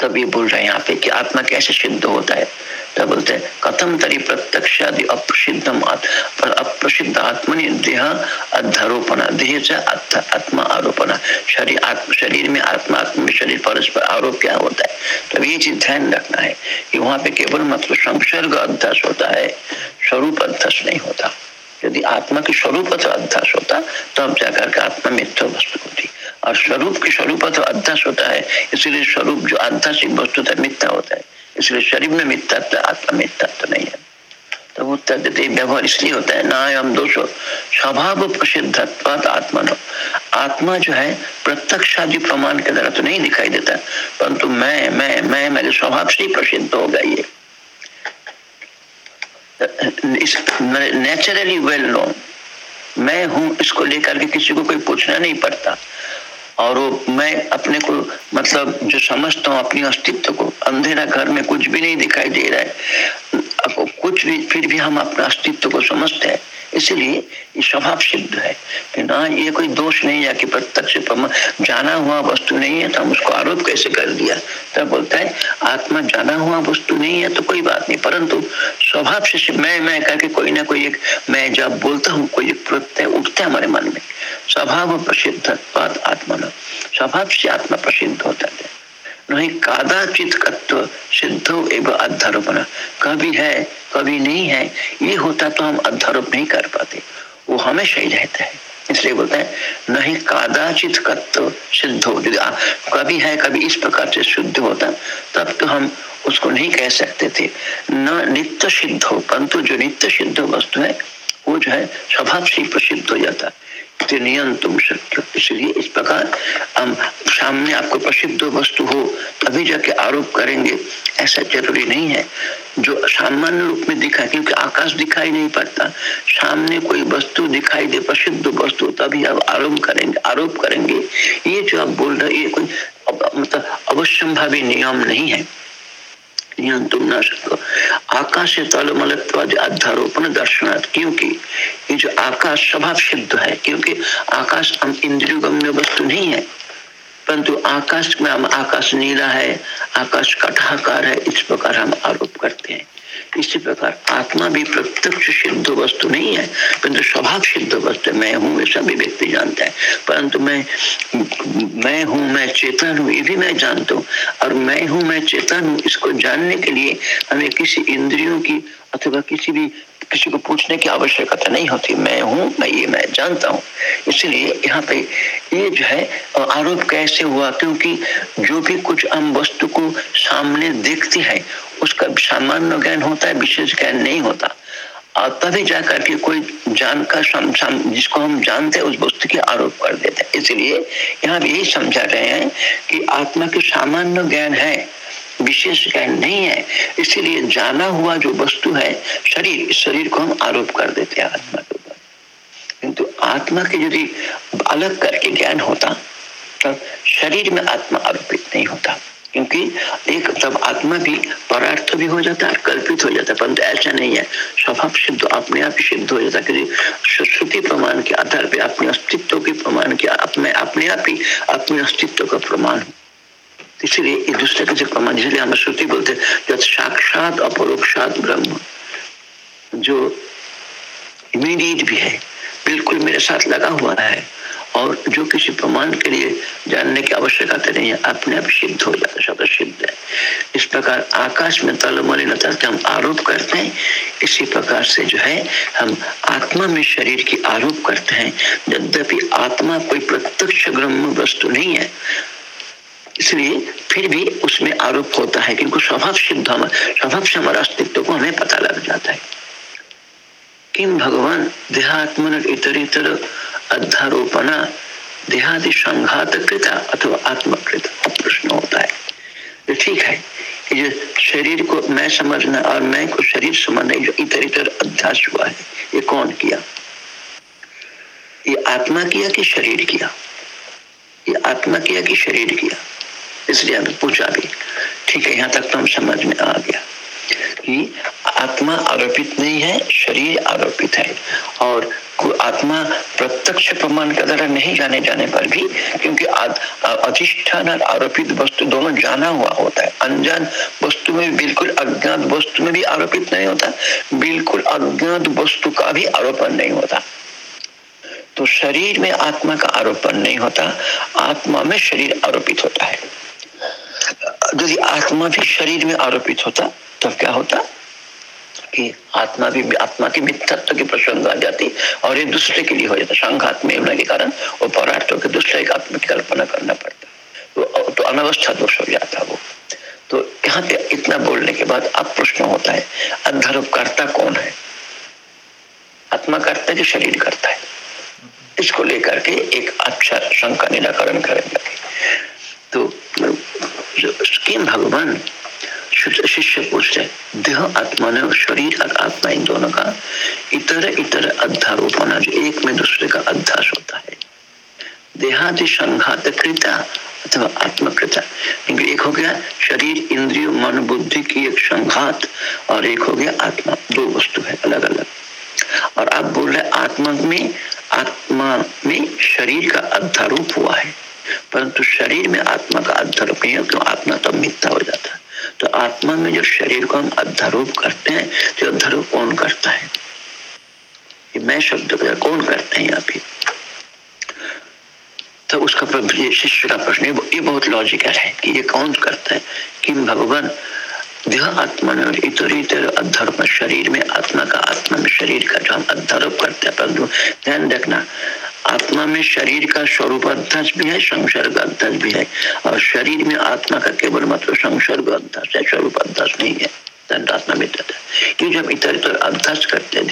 तब ये बोल रहे हैं यहाँ पे कि आत्मा कैसे सिद्ध होता है? तब बोलते हैं, कथम तरी प्रत्यक्ष आदि अप्रसिद्धम अप्रसिद्ध आत्मनि देह अध्यारोपण, देह से आत्मा आरोपण। शरीर शरीर में आत्मा आरोप क्या होता है? तो ये चीज़ ध्यान रखना है कि वहाँ पे केवल मतलब संसर्ग अध्यास होता है, स्वरूप अध्यास नहीं होता। यदि आत्मा की स्वरूप अध्यास होता तब जाकर के आत्मा मिथ्या वस्तु होती। और स्वरूप की स्वरूप तो अध्यास होता है, इसलिए स्वरूप जो आध्यासिक वस्तु था मिथ्या होता है। इसलिए शरीर में मिथ्यात्व आत्मा मिथ्यात्व नहीं है। व्यवहार इसलिए होता है ना हम दोषो स्वभाव प्रसिद्ध आत्मा नो। आत्मा जो है प्रत्यक्ष आदि प्रमाण के द्वारा तो नहीं दिखाई देता, परंतु मैं मैं मैं, मेरे स्वभाव से ही प्रसिद्ध हो गई है नेचुरली वेल नोन मैं हूँ, इसको लेकर के किसी को कोई पूछना नहीं पड़ता। और वो, मैं अपने को मतलब जो समझता हूँ, अपने अस्तित्व को, अंधेरा घर में कुछ भी नहीं दिखाई दे रहा है। कुछ भी फिर भी हम अपना अस्तित्व को समझते हैं। इसलिए ये स्वभाव सिद्ध है। कि ना, ये कोई दोष नहीं है कि प्रत्यक्ष जाना हुआ वस्तु नहीं है तो हम उसको आरोप कैसे कर दिया? तब बोलता है, आत्मा जाना हुआ वस्तु नहीं है तो कोई बात नहीं। परंतु स्वभाव से मैं मैं करके कोई ना कोई एक मैं जब बोलता हूँ, कोई एक प्रत्यय उठता है हमारे मन में। स्वभाव प्रसिद्ध आत्मा स्वभाव से आत्मा प्रसिद्ध होता है। नहीं, कादाचित तत्व एवं अध्यारोपण कभी है, कभी नहीं है, ये होता तो हम अध्यारोप नहीं कर पाते। वो हमेशा ही रहता है। इसलिए बोलते हैं, नहीं, कादाचित कत्व सिद्ध। हो कभी है, कभी इस प्रकार से शुद्ध होता, तब तो हम उसको नहीं कह सकते थे। न नित्य सिद्ध हो परंतु जो नित्य सिद्ध वस्तु है, वो जो है, स्वभाव से प्रसिद्ध हो जाता। है शक्य इसलिए इस प्रकार हम सामने आपको प्रसिद्ध वस्तु हो, तभी जाके आरोप करेंगे। ऐसा ज़रूरी नहीं है। जो सामान्य रूप में दिखा, क्योंकि आकाश दिखाई नहीं पड़ता। सामने कोई वस्तु दिखाई दे, प्रसिद्ध वस्तु, तभी आप आरोप करेंगे आरोप करेंगे। ये जो आप बोल रहे, ये कोई मतलब अवश्यंभावी नियम नहीं है। नियंत्रण ना अध्यारोपण दर्शनार्थ क्योंकि ये जो आकाश स्वभाव सिद्ध है, क्योंकि आकाश हम इंद्रियगम्य वस्तु नहीं है, परंतु आकाश में हम, आकाश नीला है, आकाश कटाकार है, इस प्रकार हम आरोप करते हैं। इसी प्रकार आत्मा भी प्रत्यक्ष सिद्ध वस्तु नहीं है, परंतु स्वभाव सिद्ध वस्तु मैं हूँ, ये सभी व्यक्ति जानते हैं। परंतु मैं मैं हूँ, मैं चेतन हूँ, ये भी मैं जानता हूँ। और मैं हूँ, मैं चेतन हूँ, इसको जानने के लिए हमें किसी इंद्रियों की अथवा किसी भी किसी को पूछने की आवश्यकता नहीं होती। मैं हूँ, मैं ये मैं जानता हूँ। इसलिए यहाँ पे ये जो है आरोप कैसे हुआ? क्योंकि जो भी कुछ हम वस्तु को सामने देखते हैं, उसका सामान्य ज्ञान होता है, विशेष ज्ञान नहीं होता। तभी जाकर के कोई जान जानकर जिसको हम जानते हैं, उस वस्तु के आरोप कर देते हैं। इसलिए यहाँ भी यही समझा रहे हैं कि आत्मा के सामान्य ज्ञान है। विशेष ज्ञान नहीं है। इसीलिए जाना हुआ जो वस्तु है, शरीर, इस शरीर को हम आरोप कर देते हैं, आत्मा के ऊपर। किंतु आत्मा के यदि अलग करके ज्ञान होता, तब शरीर में आत्मा आरोपित नहीं होता। क्योंकि एक तब आत्मा भी परार्थ भी हो जाता है, कल्पित हो जाता है, परंतु ऐसा नहीं है। स्वभाव सिद्ध, अपने आप ही सिद्ध हो जाता है श्रुति प्रमाण के आधार पर अपने अस्तित्व के प्रमाण के, अपने अपने आप ही अपने अस्तित्व का प्रमाण इसलिए एक दूसरे का जो प्रमाण इसलिए हम श्रुति बोलते साक्षात अपरोक्षात ब्रह्म, जो इमीडिएट भी है, बिल्कुल मेरे साथ लगा हुआ है, और जो किसी प्रमाण के लिए जानने की आवश्यकता नहीं है, अपने आप सिद्ध हो जाता सिद्ध है। इस प्रकार आकाश में तल मलिनता हम आरोप करते हैं, इसी प्रकार से जो है, हम आत्मा में शरीर की आरोप करते हैं। यद्यपि आत्मा कोई प्रत्यक्ष ब्रह्म वस्तु नहीं है इसलिए फिर भी उसमें आरोप होता है क्योंकि स्वभाव सिद्ध स्वभाव से हमारा अस्तित्व को हमें पता लग जाता है। किम भगवान देहात्मन इतर अध्यारोपणा देहादि संघात कृता अथवा आत्मकृत? प्रश्न होता है। तो ठीक है ये शरीर को मैं समझना और मैं को शरीर समझना जो इतर इतर अध्यास हुआ है, ये कौन किया? ये आत्मा किया कि शरीर किया? ये आत्मा किया कि शरीर किया? इसलिए हमें पूछा भी, ठीक है, यहाँ तक तो हम समझ में आ गया कि आत्मा आरोपित नहीं है, शरीर आरोपित है। और आत्मा प्रत्यक्ष प्रमाण के द्वारा नहीं जाने जाने पर भी, क्योंकि अधिष्ठान और आरोपित वस्तु दोनों जाना हुआ होता है। अनजान वस्तु में बिल्कुल अज्ञात वस्तु में भी आरोपित नहीं होता, बिल्कुल अज्ञात वस्तु का भी आरोपण नहीं होता। तो शरीर में आत्मा का आरोपण नहीं होता, आत्मा में शरीर आरोपित होता है। यदि आत्मा भी शरीर में आरोपित होता तब क्या होता? कि आत्मा भी आत्मा की मिथ्यत्व की प्रसंग आ जाती और ये दूसरे के लिए हो जाता। संघात में होने के कारण वो परार्थों के दूसरे एक आत्मा की कल्पना करना पड़ता। तो, तो अनवस्था दोष हो जाता वो। तो यहाँ पे इतना बोलने के बाद अब प्रश्न होता है अध्यारोपकर्ता कौन है? आत्मा करता है कि शरीर करता है? इसको लेकर के एक अच्छा शंका निराकरण करेंगे। तो किम भगवान शिष्य पूछते, देह, आत्मा ने शरीर और आत्मा इन दोनों का इतर इतर अध्यारोप होना जो एक में दूसरे का अध्यास होता है। देहादि संघात कृता अथवा आत्मकृता। क्योंकि एक हो गया शरीर, इंद्रिय, मन, बुद्धि की एक संघात और एक हो गया आत्मा। दो वस्तु है अलग अलग और आप बोल रहे आत्मा में आत्मा में शरीर का अध्यारूप हुआ है। परंतु शरीर में आत्मा का अध्यारोप नहीं है क्यों आत्मा तो मिथ्या हो जाता है। तो आत्मा में जो शरीर को हम अध्यारोप करते हैं तो अध्यारोप कौन करता है? ये मैं शब्द कौन करते हैं यहाँ पे? तो उसका शिष्य का प्रश्न ये बहुत लॉजिकल है कि ये कौन करता है? कि भगवान? आत्मा ने इतर इतर अधर्म शरीर में, आत्मा का आत्मा में, शरीर का जो हम अधर्म करते हैं, परंतु ध्यान रखना, आत्मा में शरीर का स्वरूप अध्यक्ष भी है संसर्ग अध्यक्ष भी है, और शरीर में आत्मा का केवल मतलब संसर्ग अध्यक्ष है स्वरूप अध्यक्ष नहीं है। है जब इतर इतर अभ्यास करते हैं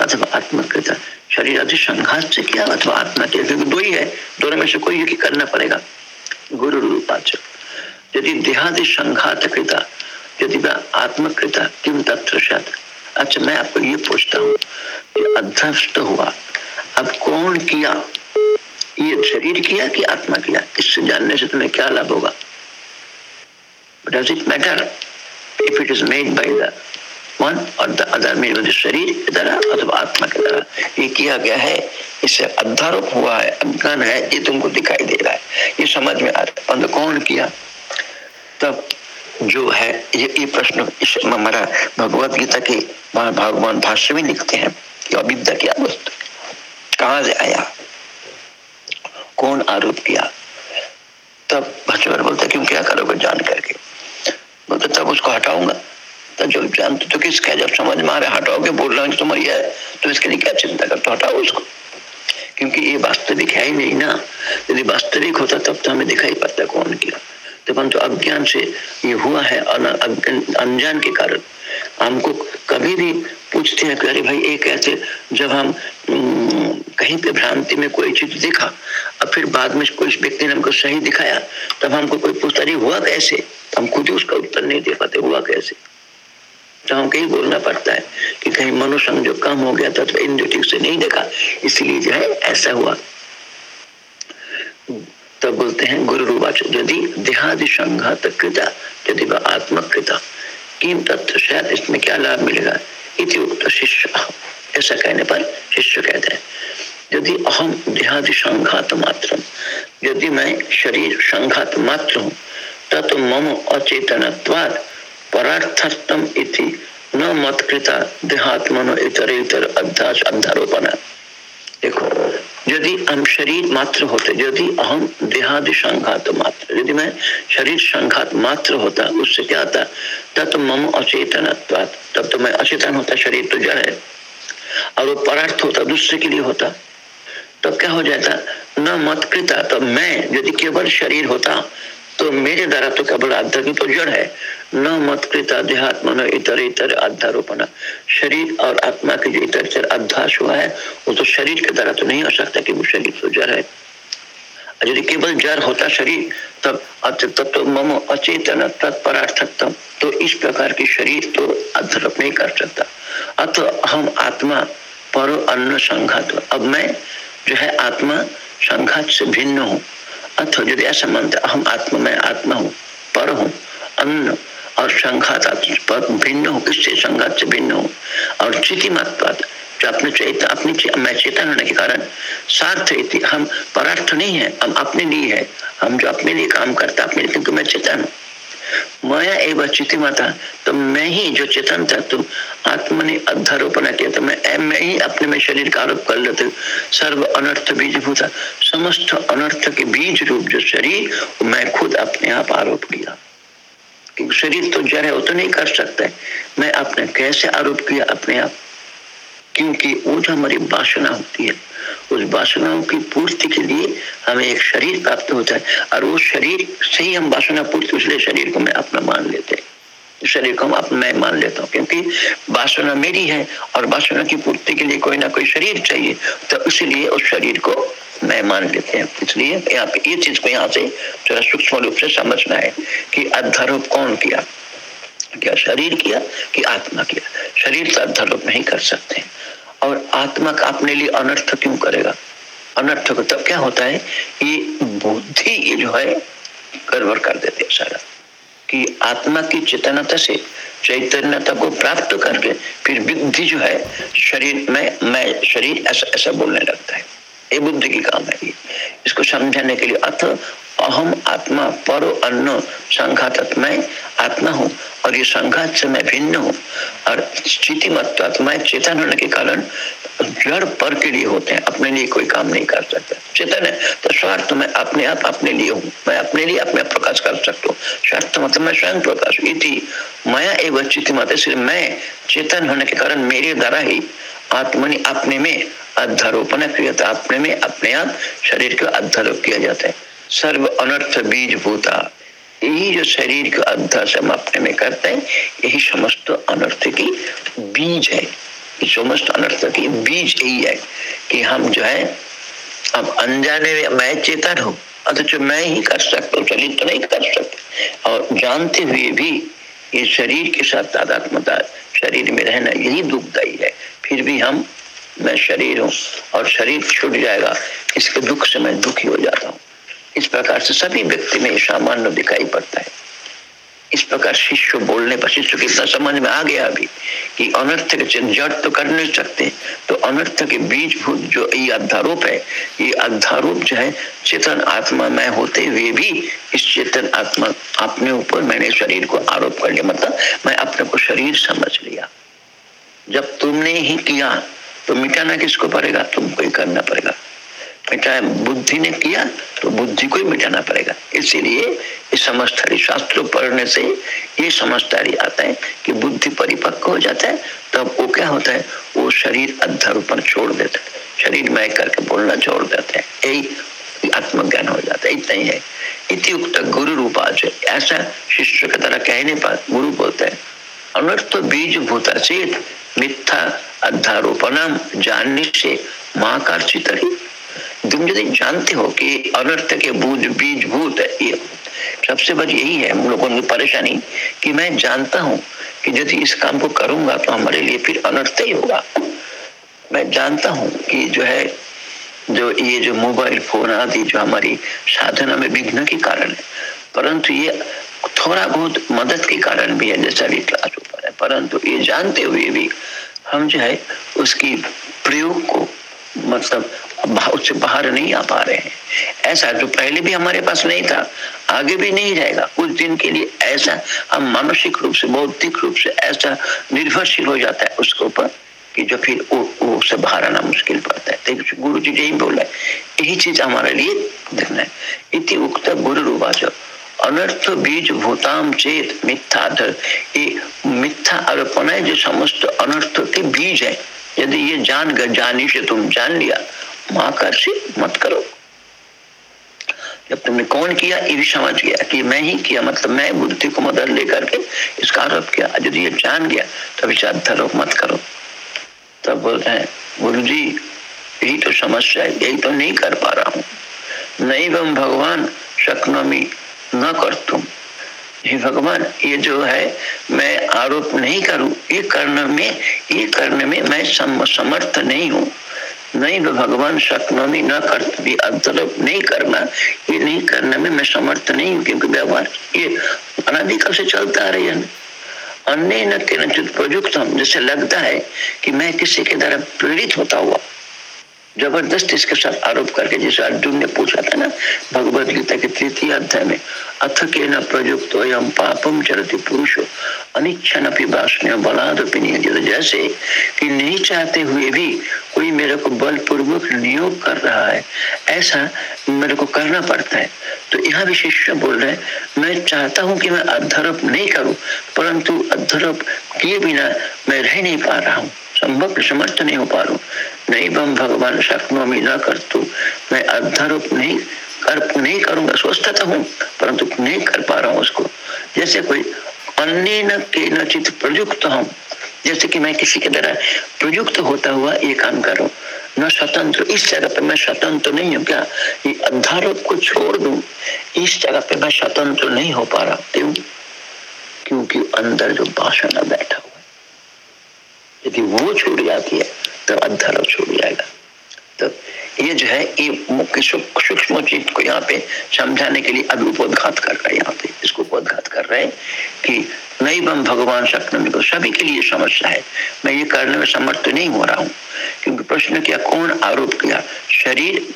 अथवा आत्मकृता शरीर आदि संघात से किया, अथवा आत्मा के दो ही है, दोनों में से कोई करना पड़ेगा। गुरु रूपाच यदि देहादि संघात कृता यदि वह आत्मकृता, किम तत्व अच्छा मैं आपको ये पूछता हूँ कि अध्यस्त हुआ, अब कौन किया? ये शरीर किया कि आत्मा किया? इससे जानने से तुम्हें क्या लाभ होगा? Does it matter if it is made by the one और द अदर मेड शरीर की तरह अथवा आत्मा की तरह, ये किया गया है इससे अध्यारोप हुआ है, अज्ञान है, ये तुमको दिखाई दे रहा है। ये समझ में आ रहा है। कौन किया? तब जो है, ये ये प्रश्न हमारा भगवत गीता के भगवान भाष्य में लिखते हैं कि अविद्या क्या वस्तु कहा से आया? कौन आरोप किया? तब भचवर बोलते क्यों, क्या करोगे? जान करके। बोलते तब उसको हटाऊँगा। तो जो जानते तो किसका जब समझ में आ रहा हटाओगे, बोल रहा हूँ तुम्हारी है तो इसके लिए क्या चिंता कर तो हटाओ उसको। क्योंकि ये वास्तविक है ही नहीं ना। यदि वास्तविक होता, तब तो हमें दिखाई पड़ता कौन किया। तो परंतु अज्ञान से ये हुआ है अनजान के कारण। हमको कभी भी पूछते हैं कि अरे भाई, एक ऐसे जब हम कहीं पे भ्रांति में कोई चीज़ देखा और फिर बाद में कोई व्यक्ति ने हमको सही दिखाया, तब हमको कोई पूछता नहीं हुआ कैसे? हम खुद ही उसका उत्तर नहीं दे पाते, हुआ कैसे? तो हम कहीं बोलना पड़ता है कि कहीं मनोसंग कम हो गया था तो इन ठीक से नहीं देखा। इसलिए जो है, ऐसा हुआ। तब बोलते हैं, गुरु रूपाच यदि देहादि संघात कृता यदि वह आत्मक कृता किम तत्व शायद इसमें क्या लाभ मिलेगा? इति उक्त शिष्य। ऐसा कहने पर शिष्य कहते हैं, यदि अहम देहादि संघात मात्र, यदि मैं शरीर संघात मात्र हूँ, तत् मम अचेतन परार्थम इति न मत कृता देहात्मनो इतर इतर अध्यास अध्यारोपण। देखो यदि हम शरीर मात्र होते, यदि अहम देहादि संघात मात्र, यदि मैं शरीर संघात मात्र होता, उससे क्या आता? तब तो मम अचेतन तब तो मैं अचेतन होता, शरीर तो जड़ है। और वो परार्थ होता, दूसरे के लिए होता। तब क्या हो जाता? न मत कृता तब मैं यदि केवल शरीर होता तो मेरे द्वारा तो केवल आध्यात्मिक तो जड़ है। न मत कृत अध्यात्म न इतर इतर अध्यारोपण शरीर और आत्मा के जो इतर इतर अध्यास हुआ है, वो तो शरीर के द्वारा तो नहीं हो सकता कि वो शरीर तो जड़ है। यदि केवल जड़ होता शरीर, तब तत्व मम अचेतन तत्परार्थत्म तो इस प्रकार की शरीर तो अध्यारोप नहीं कर सकता। अत हम आत्मा पर अन्न संघात। अब मैं जो है आत्मा संघात से भिन्न हूँ। अथवा यदि ऐसा मानते हम आत्मा में आत्मा हूँ पर हूँ अन्न और संघात पर भिन्न हो किससे संघात से भिन्न हो। और चिति मात्र अपने चेतन अपनी चे, मैं चेतन होने के कारण सार्थ हम परार्थ नहीं है हम अपने लिए है हम जो अपने लिए काम करता अपने लिए क्योंकि मैं चेतन हूँ। माया एवं चिति माता तो मैं ही जो चेतन था तुम आत्मा ने अध्यारोपण किया तो मैं मैं ही अपने में शरीर का आरोप कर लेते। सर्व अनर्थ बीज भूता समस्त अनर्थ के बीज रूप जो शरीर मैं खुद अपने आप आरोप किया। शरीर तो जड़ है, वो तो नहीं कर सकता है। मैं अपने कैसे आरोप किया? अपने आप क्योंकि वो जो हमारी वासना होती है। उस वासनाओं की पूर्ति के लिए हमें एक शरीर प्राप्त होता है और वो शरीर से ही हम वासना पूर्ति इसलिए शरीर को मैं अपना मान लेते हैं। शरीर को मैं मान लेता हूँ, क्योंकि वासना मेरी है और वासना की पूर्ति के लिए कोई ना कोई शरीर चाहिए तो इसलिए उस शरीर को मैं मान लेते हैं। इसलिए यहाँ पे ये चीज़ को यहाँ से थोड़ा सूक्ष्म रूप से समझना है कि अध्यारोप कौन किया? क्या शरीर किया कि आत्मा किया? शरीर से अध्यारोप नहीं कर सकते। और आत्मा का अपने लिए अनर्थ क्यों करेगा? अनर्थ को तब क्या होता है? ये बुद्धि ये जो है, गड़बड़ कर देते हैं सारा। कि आत्मा की चेतनता से, चैतन्यता को प्राप्त करके फिर बुद्धि जो है, शरीर में, मैं शरीर ऐसा ऐसा बोलने लगता है। ये बुद्धि की काम है इसको समझाने के लिए अथ अहम आत्मा पर अन्न संघात मैं आत्मा हूँ। और ये संघात से मैं भिन्न हूँ। और स्थिति मत मैं चेतन होने के कारण जड़ पर के लिए होते हैं। अपने लिए कोई काम नहीं कर सकता। चेतन है तो स्वार्थ मैं अपने आप अपने लिए हूँ। मैं अपने लिए अपने प्रकाश कर सकता हूँ। स्वार्थ मतलब मैं स्वयं प्रकाश। इति माया एवं चित मत सिर्फ़ मैं चेतन होने के कारण मेरे द्वारा ही आत्मनि अपने में अध्यारोपण क्रिया अपने में अपने आप शरीर का अध्यारोप किया जाता है। सर्व अनर्थ बीज भूता यही जो शरीर का अध्यास हम अपने में करते हैं, यही समस्त अनर्थ की बीज है। समस्त अनर्थ की बीज यही है कि हम जो है, अब अनजाने में मैं चेतन हूँ, अथच मैं ही कर सकता हूँ शरीर तो नहीं कर सकते। और जानते हुए भी ये शरीर के साथ तादात्मता शरीर में रहना यही दुखदायी है। फिर भी हम, मैं शरीर हूँ और शरीर छूट जाएगा, इसके दुख से मैं दुखी हो जाता हूँ। इस प्रकार से सभी व्यक्ति में सामान्य दिखाई पड़ता है। इस प्रकार शिष्य बोलने पर शिष्य को इतना समझ में आ गया अभी कि अनर्थ के जड़ तो कर नहीं सकते। तो अनर्थ के बीज जो ये अध्यारोप है, ये अध्यारोप जो है, चेतन आत्मा में होते हुए भी इस चेतन आत्मा अपने ऊपर मैंने शरीर को आरोप कर लिया। मतलब मैं अपने को शरीर समझ लिया। जब तुमने ही किया तो मिटाना किसको पड़ेगा? तुमको ही करना पड़ेगा। मिटाया बुद्धि ने किया तो बुद्धि को ही मिटाना पड़ेगा। इसीलिए ये समझदारी शास्त्र पढ़ने से ये समझदारी आता है कि बुद्धि परिपक्व हो जाता है, तब वो क्या होता है? वो शरीर अध्यारोपण छोड़ देता है। शरीर में करके बोलना छोड़ देता है। यही आत्मज्ञान हो जाता है। इतना ही है। इति उक्त गुरु रूपाच ऐसा शिष्य की तरह कहने पर गुरु बोलते हैं। अनर्थ बीज भूता मिथ्या अध्यारोपणम जानने से महाकार चितरी तुम यदि जानते हो कि अनर्थ के बूझ बीज भूत है ये सबसे बड़ी यही है, हम लोगों की परेशानी कि मैं जानता हूँ कि यदि इस काम को करूँगा तो हमारे लिए फिर अनर्थ ही होगा। मैं जानता हूँ कि जो है, जो ये जो मोबाइल फ़ोन आदि जो हमारी साधना में विघ्न के कारण है, परंतु ये थोड़ा बहुत मदद के कारण भी है, जैसा भी क्लास ऊपर है। परंतु ये जानते हुए भी हम जो है, उसकी प्रयोग को मतलब उससे बाहर नहीं आ पा रहे हैं। ऐसा जो पहले भी हमारे पास नहीं था आगे भी नहीं रहेगा कुछ दिन के लिए ऐसा हम मानसिक रूप से बौद्धिक रूप से ऐसा निर्भरशील हो जाता है उसके ऊपर कि जो फिर वो, वो उससे बाहर आना मुश्किल पड़ता है। तो गुरु जी यही बोल रहे यही चीज़ हमारे लिए देखना है। इति उक्त गुरु रूपाच अनर्थ बीज भूताम चेत मिथ्या ये मिथ्या आरोपण है जो समस्त अनर्थ के बीज है। यदि ये जान कर जानी से तुम जान लिया। महाकर्षी मत करो। जब तुमने कौन किया, ये भी समझ गया कि मैं ही किया मतलब मैं बुद्धि को मदद लेकर के इसका आरोप किया यदि ये जान गया तो विचार धरोप मत करो। तब बोलते हैं गुरु जी यही तो समस्या है, यही तो नहीं कर पा रहा हूँ। नहीं बम भगवान, शक्नमी न कर तुम। हे भगवान, ये जो है, मैं आरोप नहीं करूँ, ये करने में, ये करने में मैं समर्थ नहीं हूँ। नहीं भगवान शक्नोमी न कर अंतरप नहीं करना, ये नहीं करने में मैं समर्थ नहीं हूँ, क्योंकि व्यवहार ये अनाधिकल से चलता आ रही है? अन्य न प्रयुक्त हम जैसे लगता है कि मैं किसी के द्वारा प्रेरित होता हुआ ज़बरदस्त इसके साथ आरोप करके, जैसे अर्जुन ने पूछा था ना, भगवत गीता के तृतीय अध्याय में, अथ के न प्रयुक्त एवं पापम चरती पुरुष। अनिच्छन जैसे कि नहीं चाहते हुए भी कोई मेरे को बलपूर्वक नियोग कर रहा है, ऐसा मेरे को करना पड़ता है। तो यहाँ भी शिष्य बोल रहे मैं चाहता हूँ कि मैं अध्यरोप नहीं करूँ, परंतु अध्यरोप किए बिना मैं रह नहीं पा रहा हूँ। संभव समर्थ नहीं हो पा रहा हूँ। नहीं बम भगवान शक्नो में न कर तू मैं अध्यारोप नहीं कर नहीं करूँगा सोचता तो हूँ, परंतु नहीं कर पा रहा हूँ उसको। जैसे कोई प्रयुक्त हम जैसे कि मैं किसी के द्वारा प्रयुक्त होता हुआ ये काम करूँ। न स्वतंत्र, इस जगह पे मैं स्वतंत्र नहीं हूँ क्या? ये अध्यारोप को छोड़ दू? इस जगह पे मैं स्वतंत्र नहीं हो पा रहा। क्यों? क्योंकि अंदर जो बासना बैठा हुआ यदि वो छूट जाती है तो अध्यारोप छूट जाएगा। ये जो है, ये मुख्य सूक्ष्म चीज़ को यहाँ पे समझाने के लिए अभी उपोदघात कर रहे हैं यहाँ पे। इसको उपोदघात कर रहे हैं कि नहीं बम भगवान शक्ति को सभी के लिए समस्या है। मैं ये करने में समर्थ नहीं हो रहा हूँ, क्योंकि प्रश्न किया, कौन आरोप किया? शरीर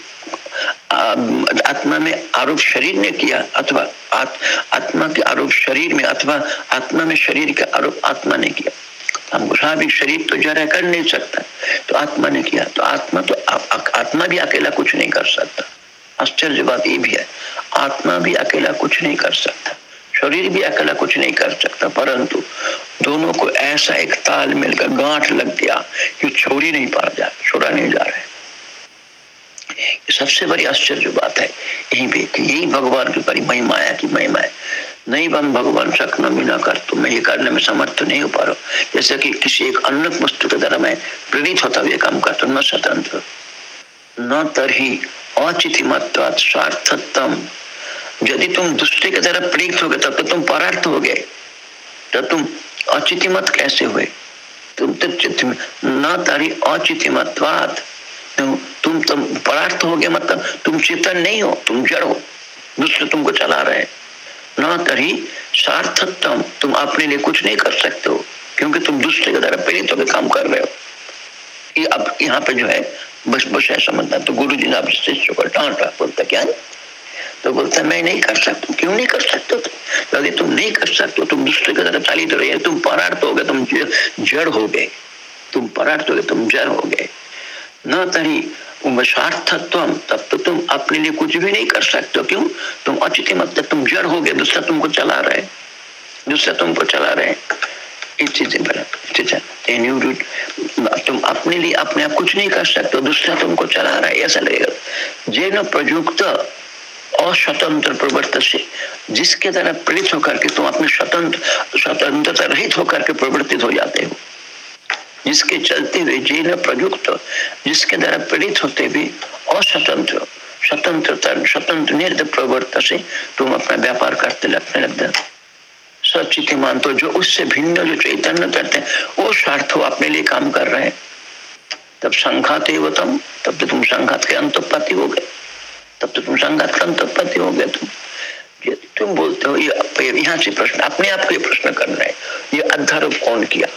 आत्मा में आरोप शरीर ने किया अथवा आत्मा के आरोप शरीर में अथवा आत्मा में शरीर का आरोप आत्मा ने किया? स्वाभाविक शरीर तो जरा कर नहीं सकता। तो आत्मा ने किया। तो आत्मा तो आ, आ, आत्मा भी अकेला कुछ नहीं कर सकता। आश्चर्य बात ये भी है। आत्मा भी अकेला कुछ नहीं कर सकता। शरीर भी अकेला कुछ नहीं कर सकता। परंतु दोनों को ऐसा एक ताल मिलकर गांठ लग गया कि छोड़ी नहीं पा जा छोड़ा नहीं जा रहा सबसे बड़ी आश्चर्य बात है। यही भी यही भगवान की बड़ी महिमा है कि महिमा है। नहीं बन, भगवान शक्न बिना कर। तो मैं ये करने में समर्थ नहीं हो पा रहा। जैसे कि किसी एक अन्य वस्तु के द्वारा मैं प्रेरित होता हुए काम करता न स्वतंत्र। न तरही अचितिमत्वात स्वार्थतम यदि तुम दूसरे के द्वारा प्रेरित हो गए तब तो तुम परार्थ हो गए तब तुम अचितिमत कैसे हुए? तुम तो न तरी अचितिमत्वात। तुम तुम तुम परार्थ हो गए मतलब तुम चेतन नहीं हो, तुम जड़ हो। दूसरे तुमको चला रहे हैं। न, तरी सार्थकतम तुम अपने लिए कुछ नहीं कर सकते हो, क्योंकि तुम दूसरे के द्वारा प्रेरित होकर काम कर रहे हो। ये अब यहाँ पे जो है, बस बस ऐसा मतलब तो गुरु जी ने आप शिष्य को डांटा बोलता, क्या? है तो बोलता, मैं नहीं कर सकता, क्यों नहीं कर सकते यदि तुम? नहीं कर सकते तुम दूसरे के द्वारा चालित हो रहे तुम परार्थ हो गए, तुम जड़ हो गए, तुम परार्थ हो गए, तुम जड़ हो गए। न, तरी स्वार्थत्व तब तो तुम अपने लिए कुछ भी नहीं कर सकते क्यों? तुम अचित मतलब तुम जड़ हो गए, दूसरा तुमको चला रहे दूसरा तुमको चला रहे तुम अपने लिए अपने आप कुछ नहीं कर सकते दूसरा तुमको चला रहा है, ऐसा लगेगा। जे न प्रयुक्त अस्वतंत्र प्रवर्त से जिसके द्वारा प्रेरित होकर के तुम अपने स्वतंत्र, स्वतंत्रता रहित होकर के प्रवर्तित हो जाते हो। जिसके चलते हुए जीन प्रयुक्त जिसके द्वारा पीड़ित होते भी अस्वतंत्र स्वतंत्रता, स्वतंत्र निर्द प्रवर्त से तुम अपना व्यापार करते लगने लगते सचित मान तो जो उससे भिन्न जो चैतन्य करते हैं, वो स्वार्थ अपने लिए काम कर रहे हैं। तब संघात एवतम, तब तो तुम संघात के अंतपति हो गए। तब तो तुम संघात के अंतपति हो गए तुम। तुम बोलते हो ये यहाँ से प्रश्न, अपने आप को ये प्रश्न करना है। ये अध्यारोप कौन किया?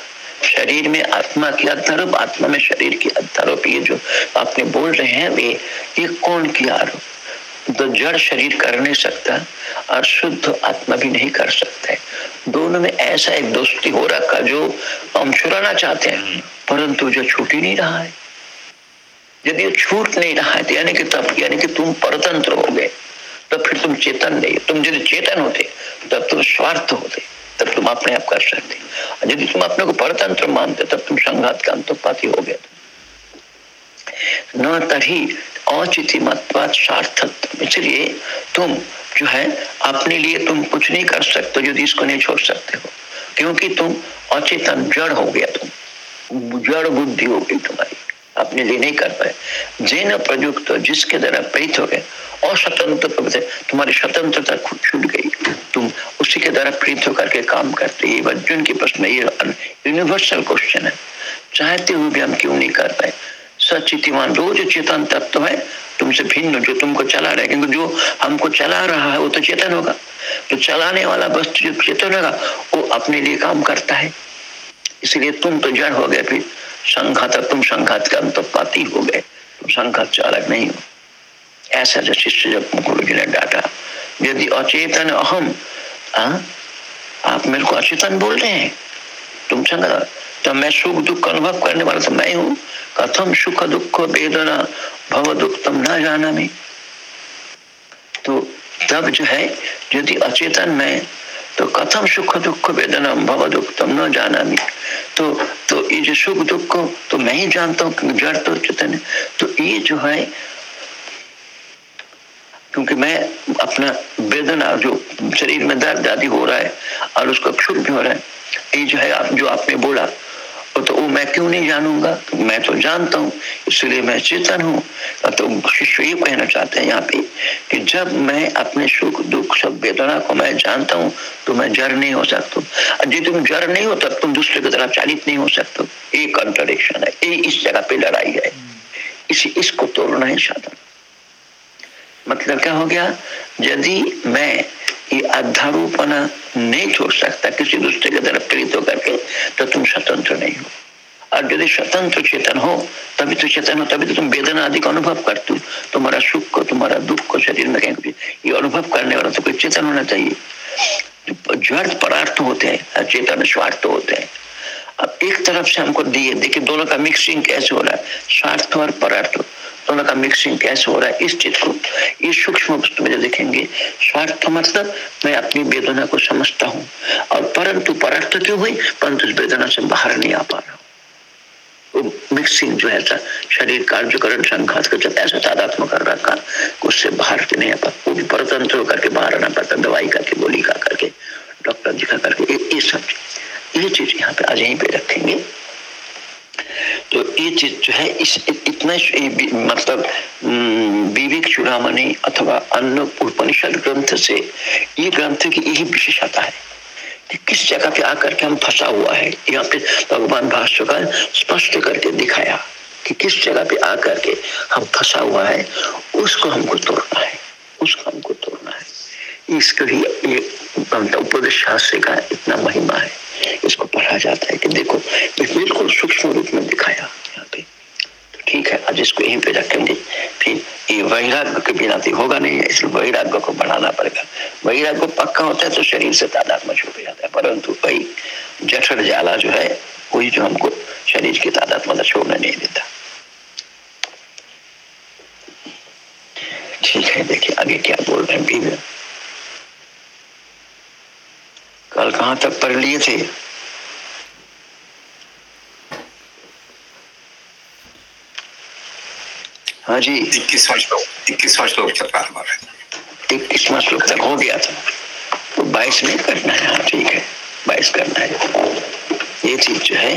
शरीर में आत्मा की अध्यारोप आत्मा में शरीर की अध्यारोप ये जो आपने बोल रहे हैं वे ये कौन किया आरोप? तो जड़ शरीर कर नहीं सकता और शुद्ध आत्मा भी नहीं कर सकता। है दोनों में ऐसा एक दोस्ती हो रखा जो हम छुड़ाना चाहते हैं परंतु जो छूट ही नहीं रहा है। यदि ये छूट नहीं रहा है तो यानी कि तब यानी कि तुम परतंत्र हो गए तो फिर तुम चेतन नहीं तुम यदि चेतन होते तब तुम स्वार्थ होते। तब तुम अपने आप कर सकते यदि तुम अपने को परतंत्र मानते, तब तुम संघात का अंतपाती हो गए न तभी औचिति सार्थक इसलिए तुम जो है, अपने लिए तुम कुछ नहीं कर सकते यदि इसको नहीं छोड़ सकते हो। क्योंकि तुम अचेतन जड़ हो गया तुम। जड़ बुद्धि हो गई तुम्हारी। अपने लिए नहीं कर पाए। जिन प्रयुक्त जिसके द्वारा प्रेरित हो गए अस्वतंत्र तुम्हारी स्वतंत्रता खुद छूट गई। तुम उसी के द्वारा प्रीत होकर के काम करते ये अर्जुन की प्रश्न ये यूनिवर्सल क्वेश्चन है। चाहते हुए भी हम क्यों नहीं कर पाए? सचितिमान रोज चेतन तत्व है। तुमसे भिन्न जो तुमको चला रहा है। क्योंकि जो हमको चला रहा है, वो तो चेतन होगा। तो चलाने वाला वस्तु जो चेतन होगा, वो अपने लिए काम करता है। इसलिए तुम तो जड़ हो गए फिर। संघात तुम संघात का अंतपाती हो गए। तुम संघात चालक नहीं हो। ऐसा जो शिष्य जब गुरु जी ने डाटा। यदि अचेतन अहम आ? आप मेरे को अचेतन बोल रहे हैं। तुम संग तो मैं सुख दुख का अनुभव करने वाला तो मैं हूँ। कथम सुख दुख वेदना, भव दुख तुम ना जाना मैं तो तब जो है, यदि अचेतन मैं तो कथम सुख दुख वेदना, भव दुख तुम न जाना तो तो ये सुख दुख को तो मैं ही जानता हूँ जड़ तो चेतन है। तो ये जो है क्योंकि मैं अपना वेदना जो शरीर में दर्द आदि हो रहा है और उसका क्षुभ भी हो रहा है, ये जो है आप, जो आपने बोला तो वो मैं क्यों नहीं जानूँगा? तो मैं तो जानता हूँ, इसलिए मैं चेतन हूँ। तो शिष्य ये कहना चाहते हैं यहाँ पे कि जब मैं अपने सुख, दुख, सब वेदना को मैं जानता हूँ तो मैं जड़ नहीं हो सकता। यदि तुम जड़ नहीं हो, तब तुम दूसरे की तरफ़ चालित नहीं हो सकते। ये कंट्रडिक्शन है, ये इस जगह पे लड़ाई है। इसी, इसको तोड़ना है साधन। मतलब क्या हो गया। यदि मैं ये अध्यारोपना नहीं छोड़ सकता, किसी दूसरे की तरफ़ प्रेरित होकर के तो तुम स्वतंत्र नहीं हो। और यदि स्वतंत्र चेतन हो, तभी तो चेतन हो, तभी तो तुम वेदना आदि का अनुभव करते हो। तुम्हारा सुख को, तुम्हारा दुख को, शरीर में कहीं ये अनुभव करने वाला तो कोई चेतन होना चाहिए। जड़ पदार्थ होते हैं चेतन स्वार्थ होते हैं। अब एक तरफ़ से हमको दिए, देखिए दोनों का मिक्सिंग कैसे हो रहा है? स्वार्थ और परार्थ। दोनों का मिक्सिंग कैसे हो रहा है, इस चीज़ को ये सूक्ष्म वस्तु में जो देखेंगे, स्वार्थ मतलब मैं अपनी वेदना को समझता हूँ। और परंतु परार्थ क्यों हुई? परंतु इस वेदना से बाहर नहीं आ पा रहा मिक्सिंग जो है शरीर कार्यकरण संघात का जब ऐसा तादात्म कर रखा उससे बाहर नहीं आ पा, वो भी परतंत्र होकर के बाहर आना पड़ता दवाई करके गोली खा करके डॉक्टर दिखा करके ये सब, ये चीज़ यहाँ पे आज यहीं पे रखेंगे। तो ये चीज़ जो है, इस इतना मतलब विवेक चुड़ामणि अथवा अन्य उपनिषद ग्रंथ से, ये ग्रंथ की यही विशेषता है कि किस जगह पे आकर के हम फंसा हुआ है। यहाँ पे भगवान भाष्यकार स्पष्ट करके दिखाया कि किस जगह पे आकर के हम फंसा हुआ है, उसको हमको तोड़ना है, उसको हमको तोड़ना है। इसके लिए ये उपदेश शास्त्र का इतना महिमा है। इसको पढ़ा जाता है कि देखो बिल्कुल सूक्ष्म रूप में ठीक है, आज इसको यहीं पे रखेंगे। फिर ये वैराग्य के बिना तो होगा नहीं, इसलिए वैराग्य को बढ़ाना पड़ेगा। वैराग्य पक्का होता है तो शरीर से तादाद में छुप जाता है, परंतु वही जठर जाला जो है, वही जो हमको शरीर की तादाद मतलब छोड़ने नहीं देता। ठीक है, देखिए आगे क्या बोल रहे हैं कल कहाँ तक पढ़ लिए थे? हाँ जी। इक्कीसवा श्लोक इक्कीसवा श्लोक चल रहा। हमारा इक्कीसवा श्लोक तक हो गया था। तो बाईस में करना है। हाँ ठीक है। बाईस करना है। ये चीज़ जो है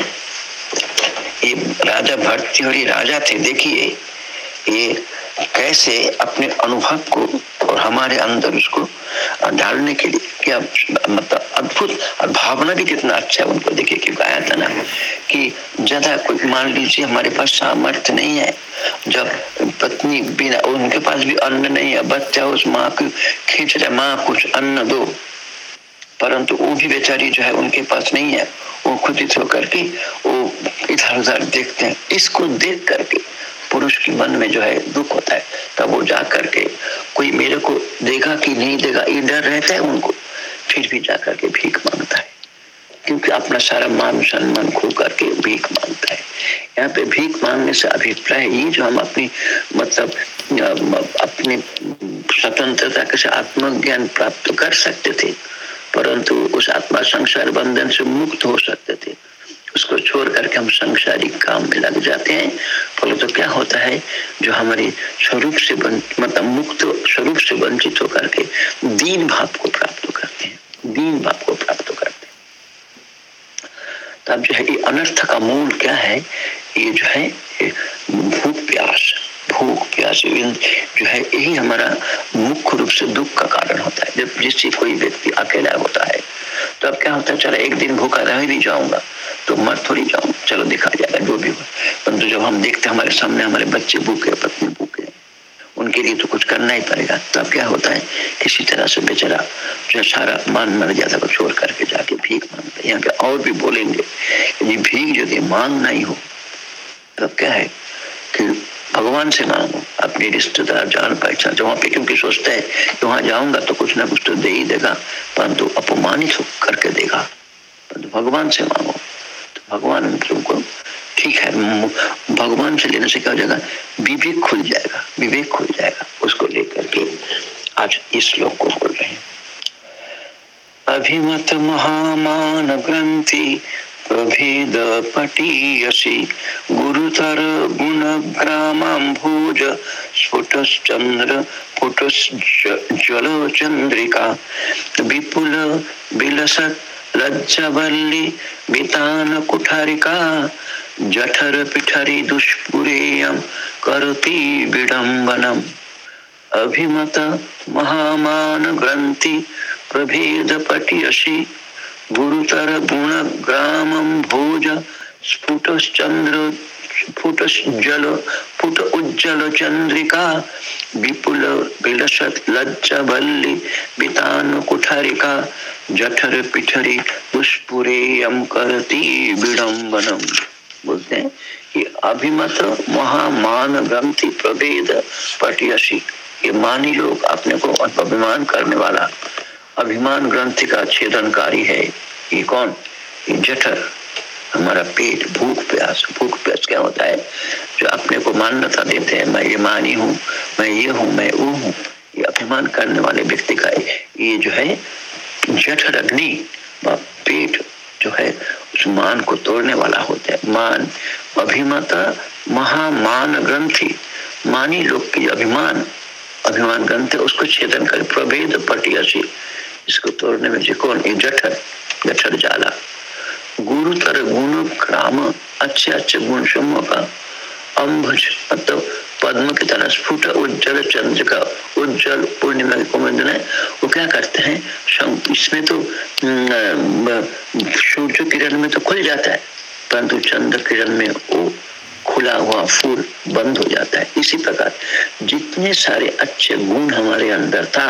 ये राजा और ये राजा थे देखिए ये कैसे अपने अनुभव को और हमारे अंदर उसको डालने के लिए क्या मतलब अद्भुत और भावना भी कितना अच्छा उनको देखिए क्योंकि आया था ना, कि ज़्यादा कोई मान लीजिए हमारे पास सामर्थ्य नहीं है, जब पत्नी बिना उनके पास भी अन्न नहीं है, बच्चा उस माँ को खींच रहे माँ कुछ अन्न दो, परंतु वो भी बेचारी जो है उनके पास नहीं है, वो खुद ही होकर के वो इधर उधर देखते हैं। इसको देख करके पुरुष के मन में जो है दुख होता है, तब वो जा करके कोई मेरे को देगा कि नहीं देगा ये डर रहता है उनको, फिर भी जा करके भीख माँगता है। क्योंकि अपना सारा मान सम्मान खो करके भीख माँगता है। यहाँ पे भीख मांगने से अभिप्राय ये जो हम अपनी मतलब अपनी स्वतंत्रता के आत्मज्ञान प्राप्त कर सकते थे, परंतु उस आत्मा संसार बंधन से मुक्त हो सकते थे। उसको छोड़ करके हम संसारिक काम में लग जाते हैं। फल तो क्या होता है जो हमारे स्वरूप से मतलब मुक्त, स्वरूप से वंचित होकर के दीन भाव को प्राप्त करते हैं। दीन भाव को प्राप्त करते हैं। तब जो है, ये अनर्थ का मूल क्या है? ये जो है भूख प्यास भूख प्यास जो है, यही हमारा मुख्य रूप से दुख का कारण होता है। जब जिससे कोई व्यक्ति अकेला होता है तो अब क्या होता है, चलो एक दिन भूखा रह भी जाऊँगा। तो मर थोड़ी जाऊँगा चलो देखा जाएगा, जो भी हो परंतु जब हम देखते हमारे सामने हमारे बच्चे भूखे पत्नी भूखे उनके लिए तो कुछ करना ही पड़ेगा। तब क्या होता है, किसी तरह से बेचारा जो सारा मान मर जाता को छोड़ करके जाके भीख माँगता यहाँ पे और भी बोलेंगे यदि भीख यदि मांगना ही हो, तब क्या है कि भगवान से मांगो, अपने रिश्तेदार, जान पहचान जो वहाँ पे क्योंकि सोचते है कि वहाँ जाऊँगा तो कुछ ना कुछ तो दे ही देगा, परंतु अपमानित करके देगा। परंतु भगवान से मांगो। तो भगवान तुमको। ठीक है भगवान से लेने से क्या हो जाएगा? विवेक खुल जाएगा, विवेक खुल जाएगा उसको लेकर के। आज इस श्लोक को बोल रहे हैं। अभिमत महामान ग्रंथि, प्रभेद पटीयसी, गुरुतर गुण ग्रामाम्भोज स्फुटश्चंद्र फुटश्जल चंद्रिका विपुल विलसत लज्जवल्ली वितान कुठारिका, जठर पिठरी दुष्पुरेयम, करती विडंबनम अभिमत महामान ग्रंथि प्रभेद पटियसी, गुरुतर गुण ग्रामम भोज स्फुटश्चंद्र फुट जल फुट उज्जल चंद्रिका विपुल विलसत लज्जा बल्ली बितान कुठरिका जठर पिठरी पुष्पुरेयम करती विडम्बनम बोलते हैं कि अभिमत महामान ग्रंथि प्रभेद पटियसी। ये मानी लोग अपने को अभिमान करने वाला, अभिमान ग्रंथि का छेदनकारी है। ये कौन? ये जठर। हमारा पेट भूख प्यास भूख प्यास क्या होता है? जो अपने को मान्यता देते हैं, मैं ये मानी हूँ, मैं ये हूँ, मैं वो हूँ। ये अभिमान करने वाले व्यक्ति का ये जो है जठर अग्नि पेट जो है, उस मान को तोड़ने वाला होता है। मान, अभिमता महामान ग्रंथि, मानी लोग की अभिमान अभिमान ग्रंथ उसको छेदन कर, प्रभेद पटियासी। इसको तोड़ने में जो कौन? ये जठर जठर जाला। गुरुतर गुण क्राम अच्छे अच्छे गुण समूह का अम्भुज मतलब पद्म की तरह स्फुट उज्जवल चंद्र का उज्जवल पूर्णिमा के कुमंदन है। वो क्या करते हैं? इसमें तो सूर्य किरण में तो खुल जाता है, परंतु चंद्र किरण में वो खुला हुआ फूल बंद हो जाता है। इसी प्रकार, जितने सारे अच्छे गुण हमारे अंदर था,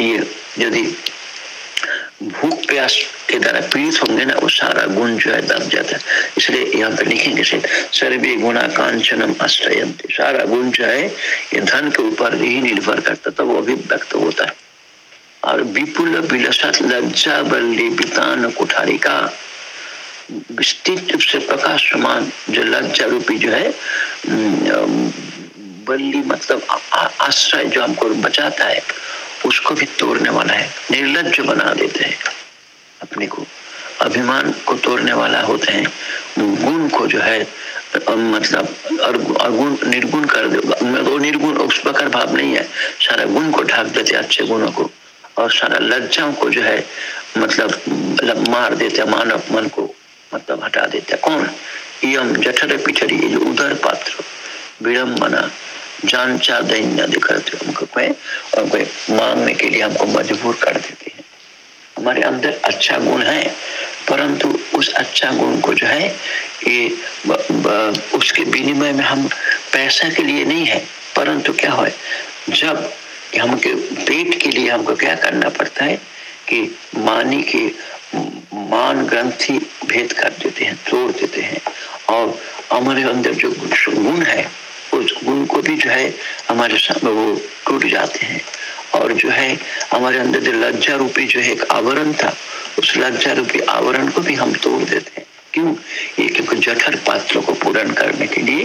ये यदि भूख प्यास के द्वारा पीड़ित होंगे ना, वो सारा गुण जो है दब जाता है। इसलिए यहाँ पे लिखेंगे सर्वे गुणा कांचनम आश्रयंती सारा गुण जो है, ये धन के ऊपर ही निर्भर करता, तब वो अभिव्यक्त होता है। और विपुल विलसत लज्जा बल्ली बितान कुठारिका। विस्तृत रूप से प्रकाश समान जो लज्जा रूपी जो है बल्ली मतलब आश्रय जो हमको बचाता है उसको भी तोड़ने वाला है निर्लज बना देते हैं। अपने को, अभिमान को तोड़ने वाला होते हैं। गुण को जो है मतलब अगुण निर्गुण कर दे, वो निर्गुण, उस प्रकार भाव नहीं है। सारा गुण को ढाक देते अच्छे गुणों को। और सारा लज्जाओं को जो है मतलब मार देते मानव मन को मतलब हटा देते कौन? यम, जठर पिठरी जो उधर पात्र विड़म्बना जानचा दैन्य दिखाते हमको कोई और कोई मांगने के लिए हमको मजबूर कर देते हैं। हमारे अंदर अच्छा गुण है परंतु उस अच्छा गुण को जो है ये ब, ब, उसके विनिमय में हम पैसा के लिए नहीं है। परंतु क्या हो जब हम पेट के लिए हमको क्या करना पड़ता है कि मानी के मान ग्रंथि भेद कर देते हैं तोड़ देते हैं। और हमारे अंदर जो गुण है उस गुण को भी जो है हमारे वो टूट जाते हैं। और जो है हमारे अंदर जो लज्जा रूपी जो है एक आवरण था, उस लज्जा रूपी आवरण को भी हम तोड़ देते हैं। क्यों? ये क्योंकि जठर पात्र को पूर्ण करने के लिए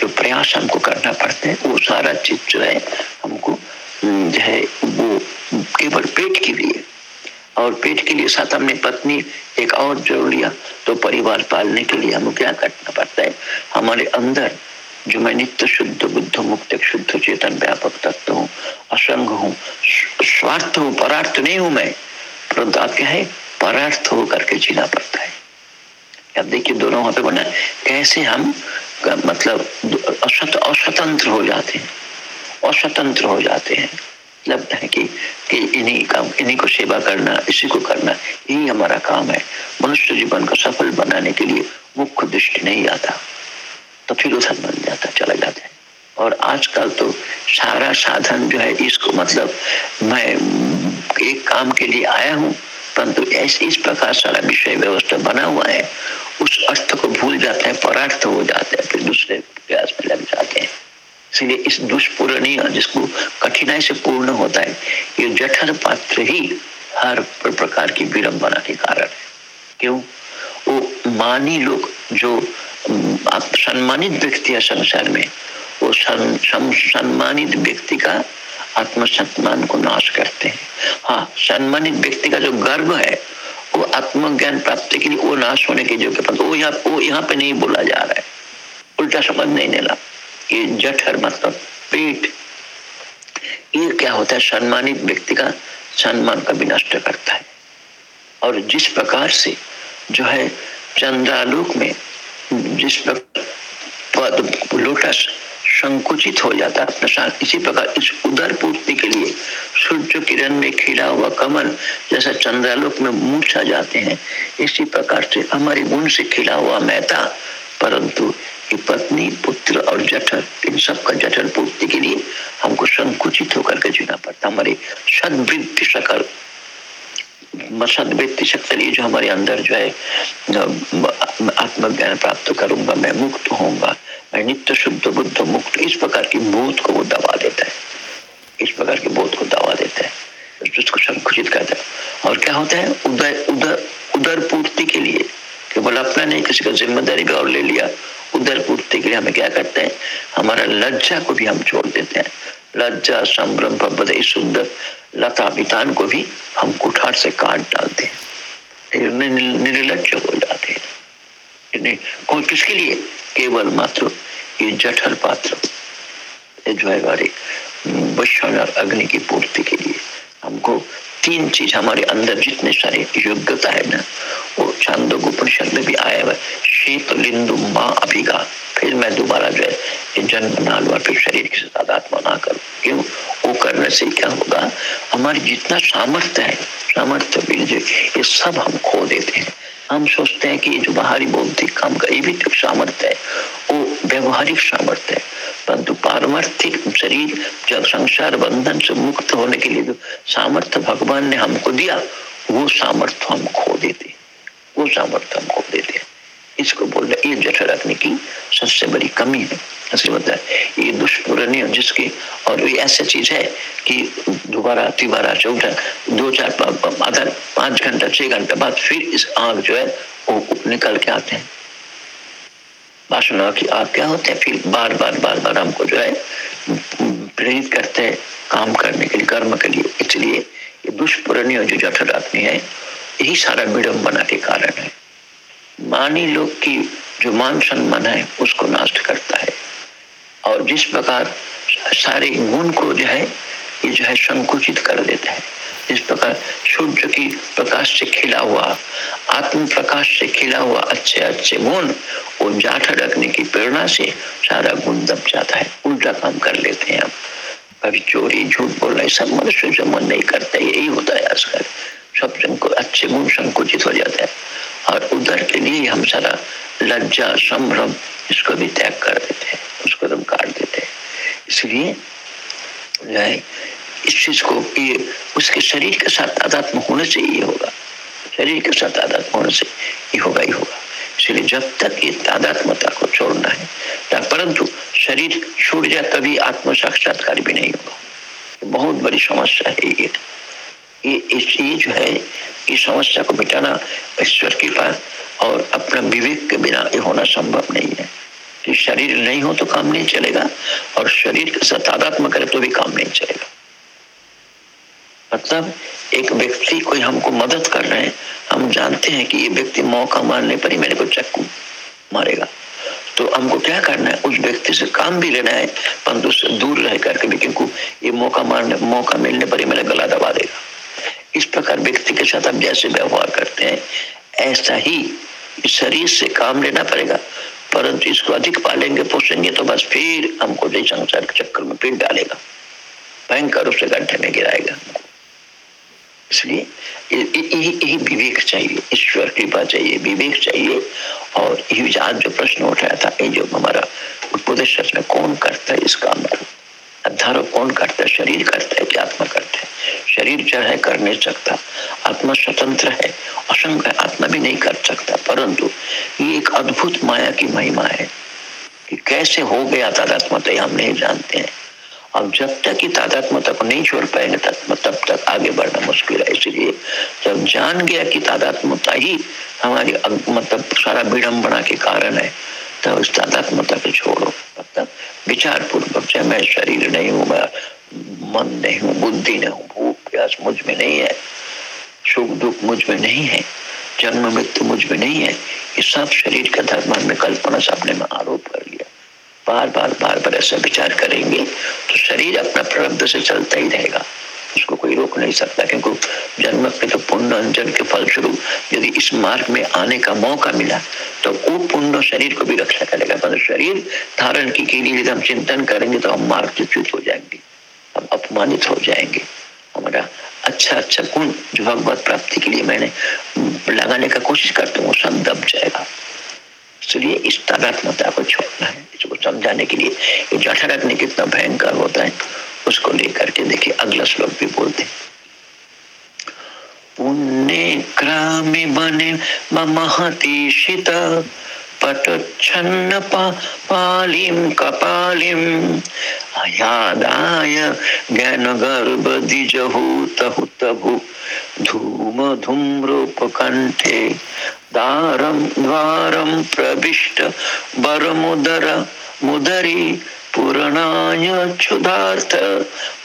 जो प्रयास हमको करना पड़ता है, वो सारा चीज़ जो है हमको जो है वो केवल पेट के लिए। और पेट के लिए साथ हमने पत्नी एक और जोड़ लिया तो परिवार पालने के लिए हमें क्या करना पड़ता है? हमारे अंदर जो मैं नित्य शुद्ध बुद्ध मुक्त शुद्ध चेतन व्यापक तत्व हूँ असंग हूँ स्वार्थ हूँ, परार्थ नहीं हूँ मैं। परंतु आप क्या है? परार्थ हो करके जीना पड़ता है। अब देखिए दोनों वहाँ पे बना कैसे हम मतलब अस्वतंत्र हो जाते हैं। अस्वतंत्र हो जाते हैं। लगता है कि कि इन्हीं काम, इन्हीं को सेवा करना, इसी को करना, यही हमारा काम है। मनुष्य जीवन को सफल बनाने के लिए मुख्य दृष्टि नहीं आता। तो फिर उधर बन जाता, चला जाता है। और आजकल तो सारा साधन जो है, इसको मतलब मैं एक काम के लिए आया हूँ, परंतु ऐसे इस प्रकार सारा विषय व्यवस्था बना हुआ है, उस अर्थ को भूल जाते हैं, परार्थ हो जाते हैं, फिर दूसरे प्रयास में लग जाते हैं। इसलिए इस दुष्पूरणीय जिसको कठिनाई से पूर्ण होता है, ये जठर पात्र ही हर प्रकार की विडम्बना के कारण है। क्यों? वो मानी लोग जो सम्मानित व्यक्ति है संसार में, वो सम्मानित व्यक्ति का आत्मसम्मान को नाश करते हैं। हाँ सम्मानित व्यक्ति का जो गर्व है, वो आत्मज्ञान प्राप्ति के लिए वो नाश होने की जगह वो यहाँ वो यहाँ पे नहीं बोला जा रहा है। उल्टा समझ नहीं लेना ये जठर मतलब पेट ये क्या होता है? सम्मानित व्यक्ति का सम्मान का विनष्ट करता है। और जिस प्रकार से जो है चंद्रालोक में जिस प्रकार लोटस संकुचित हो जाता है इसी प्रकार इस उदर पूर्ति के लिए सूर्य किरण में खिला हुआ कमल जैसा चंद्रालोक में मूर्छा जाते हैं। इसी प्रकार से हमारे गुण से खिला हुआ मेहता परंतु पत्नी, पुत्र और जठर, इन सब का जठर पूर्ति के लिए हमको संकुचित होकर के जीना पड़ता। हमारी सदवृत्ति सकल सदवृत्ति शक्ति जो हमारे अंदर जो है आत्मज्ञान प्राप्त करूँगा, मैं मुक्त होऊँगा। मैं नित्य शुद्ध बुद्ध मुक्त, इस प्रकार की बोध को वो दबा देता है। इस प्रकार के बोध को दबा देता है। उसको संकुचित करता है। और क्या होता है? उदय उदर उदर पूर्ति के लिए, केवल अपना नहीं, किसी का ज़िम्मेदारी भी और ले लिया। उदर पूर्ति के लिए हमें क्या करते हैं? हमारा लज्जा को भी हम छोड़ देते हैं। लज्जा, संभ्रम बदई सुंदर लता वितान को भी हम कुठार से काट डालते हैं। निर्लज हो जाते हैं। कोई किसके लिए? केवल मात्र ये जठर पात्र। जो है अग्नि की पूर्ति के लिए हमको तीन चीज़ हमारे अंदर जितने सारे योग्यता है ना, वो छांदो उपनिषद में भी आया हुआ शीत लिंदु माँ अभिगा। फिर मैं दोबारा जो है जन्म ना लू फिर शरीर के साथ आत्मा ना करूँ। क्यों? वो करने से क्या होगा? हमारी जितना सामर्थ्य है, सामर्थ्य बीज ये सब हम खो देते हैं। हम सोचते हैं कि ये जो बाहरी बौद्धिक काम का, ये भी जो सामर्थ्य है। वो व्यवहारिक सामर्थ्य है। परंतु पारमार्थिक शरीर, जब संसार बंधन से मुक्त होने के लिए जो सामर्थ्य भगवान ने हमको दिया, वो सामर्थ्य हम खो देते। वो सामर्थ्य हम खो देते। इसको बोल रहे ये जठर रखने की सबसे बड़ी कमी है। ये दुष्पूरणीय जिसकी, और ये ऐसी चीज़ है कि दोबारा, तिबारा चौथा दो चार आधा पाँच घंटा, छह घंटा बाद फिर इस आग जो है, वो निकल के आते हैं। वासना की आग क्या होते हैं? फिर बार बार बार बार हमको जो है, प्रेरित करते हैं काम करने के लिए, कर्म के लिए। इसलिए दुष्पूरणीय जो जठर आदमी है, यही सारा विडम्बना के कारण है। मानी लोग की जो मान सम्मान है, उसको नष्ट करता है। और जिस प्रकार सारे गुण को जो है, ये जो है संकुचित कर देता है। इस प्रकार सूर्य की प्रकाश से खिला हुआ, आत्म प्रकाश से खिला हुआ अच्छे अच्छे गुण, वो जाठ रखने की प्रेरणा से सारा गुण दब जाता है। उल्टा काम कर लेते हैं हम। कभी चोरी, झूठ बोलना सब मनुष्य जो मन नहीं करता, यही होता है आजकल। सब जन को अच्छे गुण संकुचित हो जाता है। और उधर के लिए हम सारा लज्जा, संभ्रम इसको भी त्याग कर देते हैं, उसको हम काट देते हैं। इसलिए इस चीज़ को ये उसके शरीर के साथ तादात्म होने से ये होगा। शरीर के साथ तादात्म होने से ये होगा ही होगा। इसलिए जब तक ये तादात्मता को छोड़ना है परंतु शरीर छूट जाए तभी आत्म साक्षात्कार भी नहीं होगा। बहुत बड़ी समस्या है ये। ये जो है ये समस्या को मिटाना ईश्वर के पास और अपना विवेक के बिना ये होना संभव नहीं है। कि शरीर नहीं हो तो काम नहीं चलेगा और शरीर के साथ तादात्म करे तो भी काम नहीं चलेगा। मतलब एक व्यक्ति कोई हमको मदद कर रहे हैं, हम जानते हैं कि ये व्यक्ति मौका मारने पर ही मेरे को चक्कू मारेगा। तो हमको क्या करना है? उस व्यक्ति से काम भी लेना है, परंतु उससे दूर रह करके भी क्योंकि ये मौका मारने, मौका मिलने पर ही मेरा गला दबा देगा। इस प्रकार व्यक्ति के साथ हम जैसे व्यवहार करते हैं, ऐसा ही शरीर से काम लेना पड़ेगा। परंतु इसको अधिक पालेंगे, पोषेंगे तो बस फिर हमको संसार के चक्कर में फिर डालेगा। भयंकर उससे गड्ढे में गिराएगा। इसलिए यही विवेक चाहिए, ईश्वर कृपा चाहिए, विवेक चाहिए। और यही आज जो प्रश्न उठाया था, ये जो हमारा उपदेश कौन करता है इस काम को अध्यारोप कौन करता है, शरीर करता है, कि आत्मा करता है शरीर जो है, कर नहीं सकता। आत्मा स्वतंत्र है, असंग है, आत्मा भी नहीं कर सकता। परंतु ये एक अद्भुत माया की महिमा है कि कैसे हो गया तादात्मता हम नहीं जानते हैं। अब जब तक कि तादात्मता को नहीं छोड़ पाएँगे, तब तब तक आगे बढ़ना मुश्किल है। इसलिए जब जान गया कि तादात्मता ही हमारी मतलब सारा विडम्बना के कारण है, तब तो उस तादात्मता को छोड़ो। मतलब विचार पूर्वक चाहे मैं शरीर नहीं हूँ, मैं मन नहीं हूँ, बुद्धि नहीं हूँ, भूख, प्यास मुझमें नहीं है, सुख दुख मुझमें नहीं है, जन्म मृत्यु मुझमें नहीं है, ये सब शरीर का धर्म में कल्पना से अपने में आरोप कर लिया। बार बार बार बार ऐसा विचार करेंगे तो शरीर अपना प्रारब्ध से चलता ही रहेगा। उसको कोई रोक नहीं सकता, क्योंकि जन्म के तो पुण्य अंजन के फलस्वरूप यदि इस मार्ग में आने का मौका मिला तो वो पुण्य शरीर को भी रक्षा करेगा। मतलब शरीर धारण की के लिए हम चिंतन करेंगे तो हम मार्ग से च्युत हो जाएँगे। हम अपमानित हो जाएँगे। हमारा अच्छा अच्छा गुण जो भगवत प्राप्ति के लिए मैंने लगाने का कोशिश करता हूँ सब दब जाएगा। इसलिए इस तादात्मता को छोड़ना है। इसको समझाने के लिए ये जठर अग्नि कितना भयंकर होता है, उसको लेकर के देखिए, अगला श्लोक भी बोलते पुण्य ग्रामे बने महती शीत पटच्छन्न पालिम कपालिम अयादाय ज्ञान गर्भ दिजहूत हुतभु धूम धूम्रोपकंठे दारम द्वारम प्रविष्ट। बरमुदर मुदरी पूर्णाय क्षुधार्थ।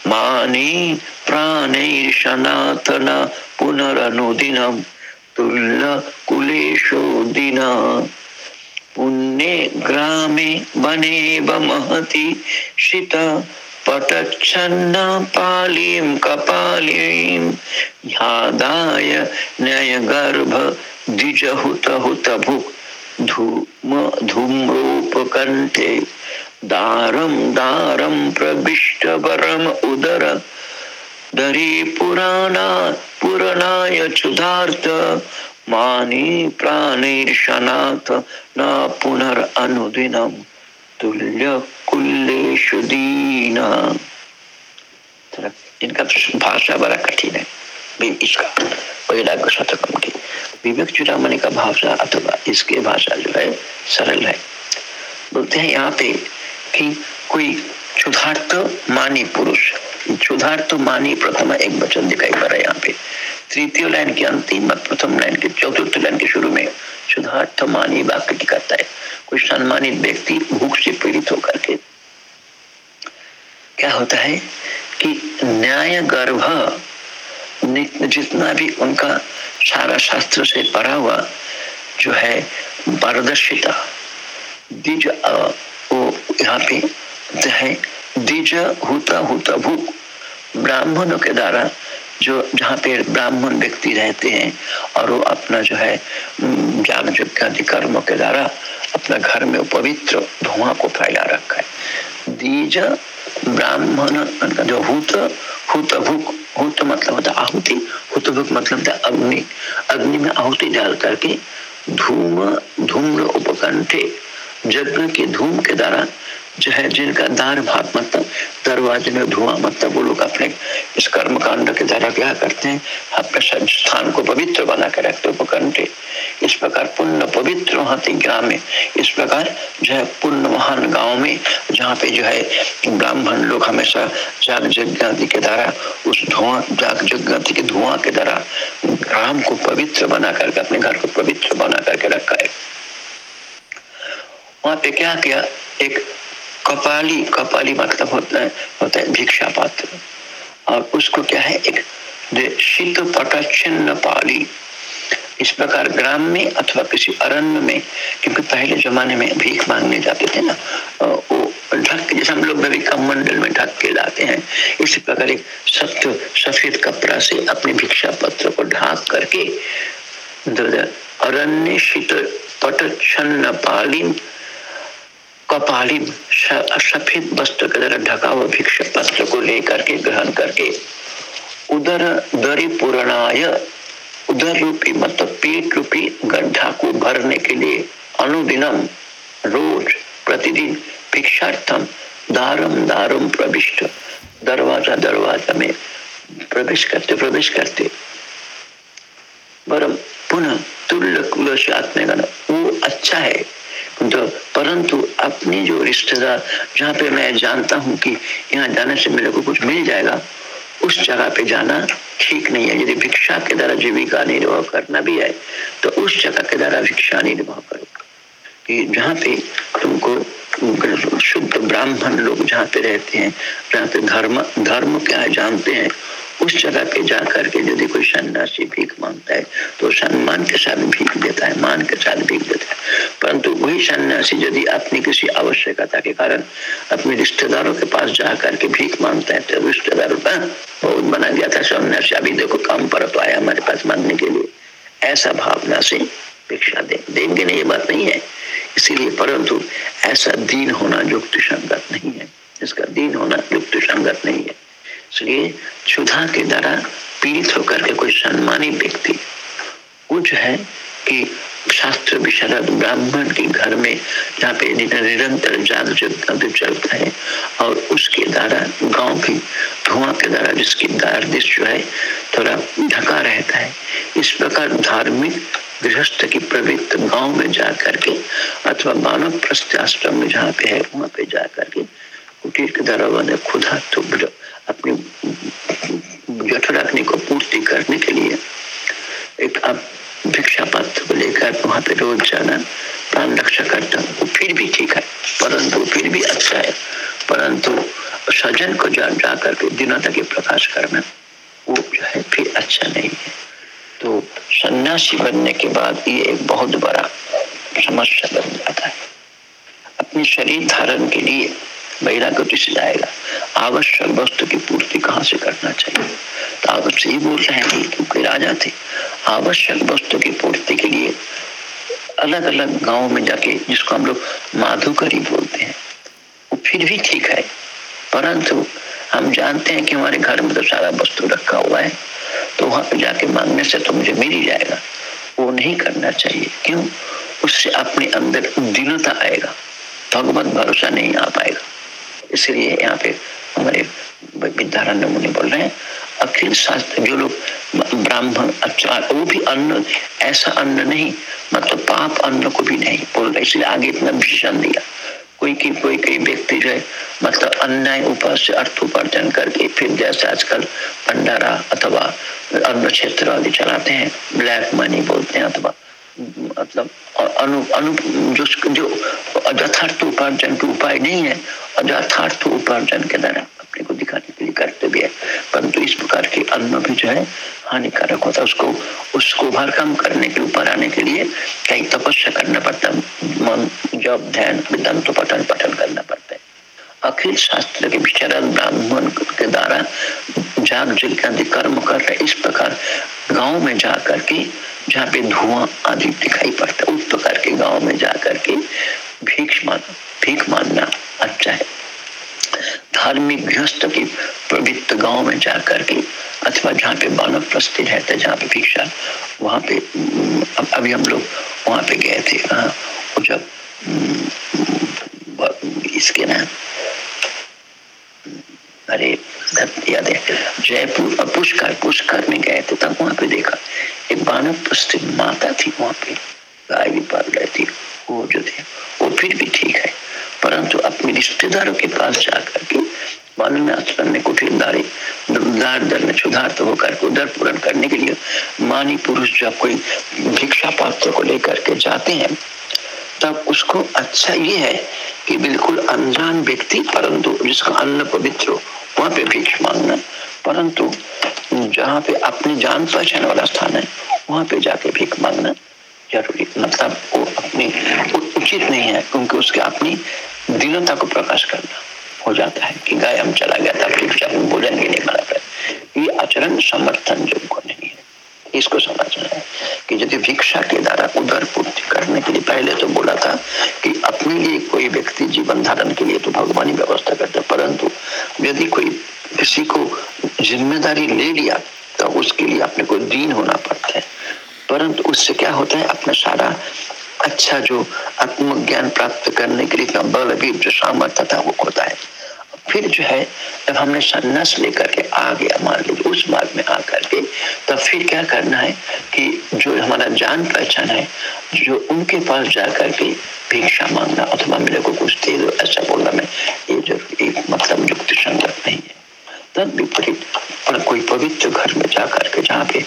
मानी प्राणैर्शनातन पुनरनुदिनम तुल्य कुलेशो दिना। पुण्ये ग्रामे वने महति शित पटच्छन्न पालीं कपालीं ह्यादाय हुत भुक् धूम धूम्रोपकण्ठे दारं दारं प्रविष्ट वरम उदर दरी पुराणा पुरणाय क्षुधार्थ मानी प्राणैर्शनाथ न पुनर् अनुदिनम, तुल्य कुल्लेशु इनका तो भाषा बड़ा कठिन है इसका वैराग्य शतकम की विवेक चुरामणि का भाषा अथवा इसके भाषा जो है, सरल है। बोलते हैं यहाँ पे कि कोई क्षुधार्थ मानी पुरुष, क्षुधार्थ मानी प्रथम एक वचन दिखाई पड़ रहा है यहाँ पे। तृतीय लाइन के अंतिम प्रथम लाइन के, चतुर्थ लाइन के शुरू में क्षुधार्थ मानी वाक्य की करता है। कोई सम्मानित व्यक्ति भूख से पीड़ित होकर के क्या होता है कि न्याय गर्भ जितना भी उनका सारा शास्त्र से पढ़ा हुआ जो है, पारदर्शिता, द्विज वो यहाँ पे है, द्विज, होता होता, भूख, ब्राह्मणों के द्वारा जो, जहाँ पे ब्राह्मण व्यक्ति रहते हैं और वो अपना जो है ज्ञान आदि कर्मों के द्वारा अपना घर में पवित्र धुआँ को फैला रखा है। दीज ब्राह्मण, जो हुत हुत भूख हुत मतलब होता है आहुति हुत भूख मतलब अग्नि। अग्नि में आहुति डाल करके धूम, धूम्र उपकंठे, यज्ञ के धूम के द्वारा जो है जिनका दार भात मतलब दरवाजे में धुआँ मतलब वो लोग अपने इस कर्म कांड के द्वारा क्या करते हैं? अपने स्थान को पवित्र बना के रखते उपकंठे। इस प्रकार पुण्य पवित्र वहाँ ग्राम में, इस प्रकार जो है पुण्य महान गाँव में, जहाँ पे जो है ब्राह्मण लोग हमेशा जाग यज्ञ के द्वारा, उस धुआँ, जाग यज्ञ के धुआँ के द्वारा ग्राम को पवित्र बना करके, अपने घर को पवित्र बना करके रखा है। वहाँ पे क्या किया? एक कपाली कपाली मतलब होता है होता है भिक्षा पात्र और उसको क्या है? एक शीत पटाचिन्न पाली। इस प्रकार ग्राम में अथवा किसी अरण्य में, क्योंकि पहले जमाने में भीख मांगने जाते थे ना वो ढक, जैसे हम लोग भी मंडल में ढक के लाते हैं, इसी प्रकार एक सत्य सफ़ेद कपड़ा से अपने भिक्षा पत्र को ढाक करके अरण्य शीत पटच्छन्न पालिन कपाली सफ़ेद वस्त्र के द्वारा ढका हुआ भिक्षा पत्र को लेकर के ग्रहण करके उधर दरी पुराणाय उधर रूपी मतलब पेट रूपी गड्ढा को भरने के लिए अनुदिनम रोज प्रतिदिन भिक्षार्थम दारम दारम प्रविष्ट दरवाज़ा दरवाज़ा में प्रवेश करते प्रवेश करते। बरम पुनः तुल्य कुल वो अच्छा है। तो परंतु अपने जो रिश्तेदार, जहाँ पे मैं जानता हूँ कि यहाँ जाने से मेरे को कुछ मिल जाएगा, उस जगह पे जाना ठीक नहीं है। यदि भिक्षा के द्वारा जीविका निर्वाह करना भी है तो उस जगह के द्वारा भिक्षा निर्वाह करो। कि जहाँ पे तुमको शुद्ध ब्राह्मण लोग जहाँ पे रहते हैं, जहाँ पे धर्म धर्म क्या है जानते हैं उस जगह पे जा करके यदि कोई सन्यासी भीख माँगता है तो सम्मान के साथ भीख देता है, मान के साथ भीख देता है। परंतु वही सन्यासी यदि अपनी किसी आवश्यकता के कारण अपने रिश्तेदारों के पास जा करके भीख माँगता है तो रिश्तेदार बहुत बना गया था, सन्यासी, अभी देखो, काम पर तो आया हमारे पास मांगने के लिए। ऐसा भावना से भिक्षा दे, देंगे नहीं, ये बात नहीं है। इसीलिए परंतु ऐसा दीन होना युक्ति संगत नहीं है। इसका दीन होना युक्ति संगत नहीं है। इसलिए क्षुधा के द्वारा पीड़ित होकर के कोई सम्मानित व्यक्ति जो है कि शास्त्र विशारद ब्राह्मण के घर में जहाँ पे निरंतर जाग जग चलता है और उसके द्वारा गाँव की धुआँ के द्वारा जिसकी दारदिश जो है थोड़ा ढका रहता है। इस प्रकार धार्मिक गृहस्थ की प्रवृत्त गाँव में जा करके अथवा मानव प्रस्थ आश्रम में जहाँ पे है, वहाँ पे जा करके कुटीर के द्वारा बने खुदा तो जठराग्नि को पूर्ति करने के लिए एक अब भिक्षा पात्र को लेकर वहाँ पे रोज जाना प्राण रक्षा करता वो फिर भी ठीक है। परंतु फिर भी अच्छा है। परंतु सजन को जा, जा करके दिनता के प्रकाश करना वो जो है फिर अच्छा नहीं है। तो सन्यासी बनने के बाद ये एक बहुत बड़ा समस्या बन जाता है। अपने शरीर धारण के लिए महिला को जाएगा आवश्यक वस्तु की पूर्ति कहाँ से करना चाहिए? तो आप सही बोल रहे हैं क्योंकि राजा थे आवश्यक वस्तु की पूर्ति के लिए अलग अलग गाँव में जाके, जिसको हम लोग माधुकरी बोलते हैं, वो फिर भी ठीक है। परंतु हम जानते हैं कि हमारे घर में तो सारा वस्तु रखा हुआ है तो वहाँ पे जाके मांगने से तो मुझे मिल ही जाएगा। वो नहीं करना चाहिए। क्यों? उससे अपने अंदर दीनता आएगा। भगवत भरोसा नहीं आ पाएगा। इसलिए यहाँ पे हमारे विद्यारण्य मुनि बोल रहे हैं, अखिल शास्त्र जो लोग ब्राह्मण अच्छा वो भी अन्न, ऐसा अन्न नहीं मतलब पाप अन्न को भी नहीं बोल रहे, इसलिए आगे इतना भीषण दिया। कोई की, कोई कई व्यक्ति जो है मतलब अन्याय ऊपर से अर्थ उपार्जन करके फिर जैसे आजकल भंडारा अथवा अन्न क्षेत्र आदि चलाते हैं ब्लैक मनी बोलते हैं अथवा मतलब अनु अनु, जो जो यथार्थ उपार्जन के उपाय नहीं है यथार्थ उपार्जन के द्वारा अपने को दिखाने के लिए करते भी है। परंतु इस प्रकार के अन्न भी जो है, हानिकारक होता है। उसको उसको ओवरकम करने के ऊपर आने के लिए कई तपस्या करना पड़ता मन जब ध्यान, विदंत पठन पठन करना पड़ता है। अखिल शास्त्र के विचरण ब्राह्मण के द्वारा जाग जग कर्म कर रहे इस प्रकार गाँव में जा करके जहाँ पे धुआँ आदि दिखाई पड़ता। उस प्रकार के गाँव में जा करके भीख मान भीख मानना अच्छा है। धार्मिक गृहस्थ के पवित्र गाँव में जा करके अथवा जहाँ पे मानव प्रस्थित रहते जहाँ पे भिक्षा, वहाँ पे अभी हम लोग वहाँ पे गए थे। हाँ जब इसके ना, अरे, याद है, जयपुर, पुष्कर पुष्कर में गए थे, तब वहाँ पे देखा। मानव माता थी, वहाँ पे गाय भी पाल रही वो जो थे, वो फिर भी ठीक है। परंतु अपने रिश्तेदारों के पास जाकर के दर में सुधार तो होकर उधर पूर्ण करने के लिए मानी पुरुष जब कोई भिक्षा पात्र को लेकर के जाते हैं, तब उसको अच्छा ये है कि बिल्कुल अनजान व्यक्ति, परंतु जिसका अन्न पवित्र हो, वहाँ पे भिक्ष मांगना। परंतु जहाँ पे अपनी जान पहचान वाला स्थान है वहाँ पे जाके भीख मांगना ज़रूरी मतलब वो अपनी उचित नहीं है, क्योंकि उसके अपनी दीनता को प्रकाश करना हो जाता है कि गाय हम चला गया था, फिर अपने भोजन के लिए मना कर। ये आचरण समर्थन योग्य नहीं है। इसको समझना है कि यदि भिक्षा के द्वारा उदर पूर्ति करने के लिए पहले तो बोला था कि अपने लिए कोई व्यक्ति जीवन धारण के लिए तो भगवान ही व्यवस्था करते, परंतु यदि कोई किसी को ज़िम्मेदारी ले लिया तो उसके लिए अपने को दीन होना पड़ता है। परंतु उससे क्या होता है? अपना सारा अच्छा जो आत्मज्ञान प्राप्त करने के लिए बल भी जो सामर्थ्य था, वो होता है फिर जो है जब हमने संन्यास लेकर के आ गया मान लीजिए उस मार्ग में आ करके तब फिर क्या करना है कि जो हमारा जान पहचान है, जो उनके पास जाकर के भिक्षा मांगना अथवा मेरे को कुछ दे दो, ऐसा बोलना मैं, ये जो एक मतलब युक्ति संगत नहीं है। तद विपरीत। और कोई पवित्र घर में जाकर के, जहाँ पे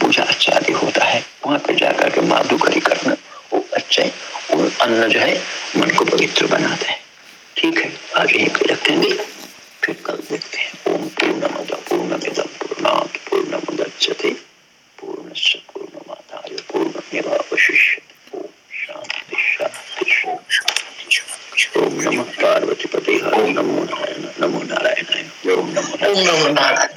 पूजा आचार्य होता है, वहाँ पे जाकर के माधुकरी करना, वो अच्छा है वो अन्न जो है, मन को पवित्र बनाता है। ठीक है, आगे यहीं पे रखेंगे फिर कल देखते हैं। ओम पूर्ण मद पूर्ण मिदम पूर्णात पूर्ण मुदच्यते पूर्ण पूर्ण माताय पूर्ण मेवावशिष्य ओम शांति शांति पार्वती पति हर नमो नारायण नमो नारायण ओम नमो नमो नारायण।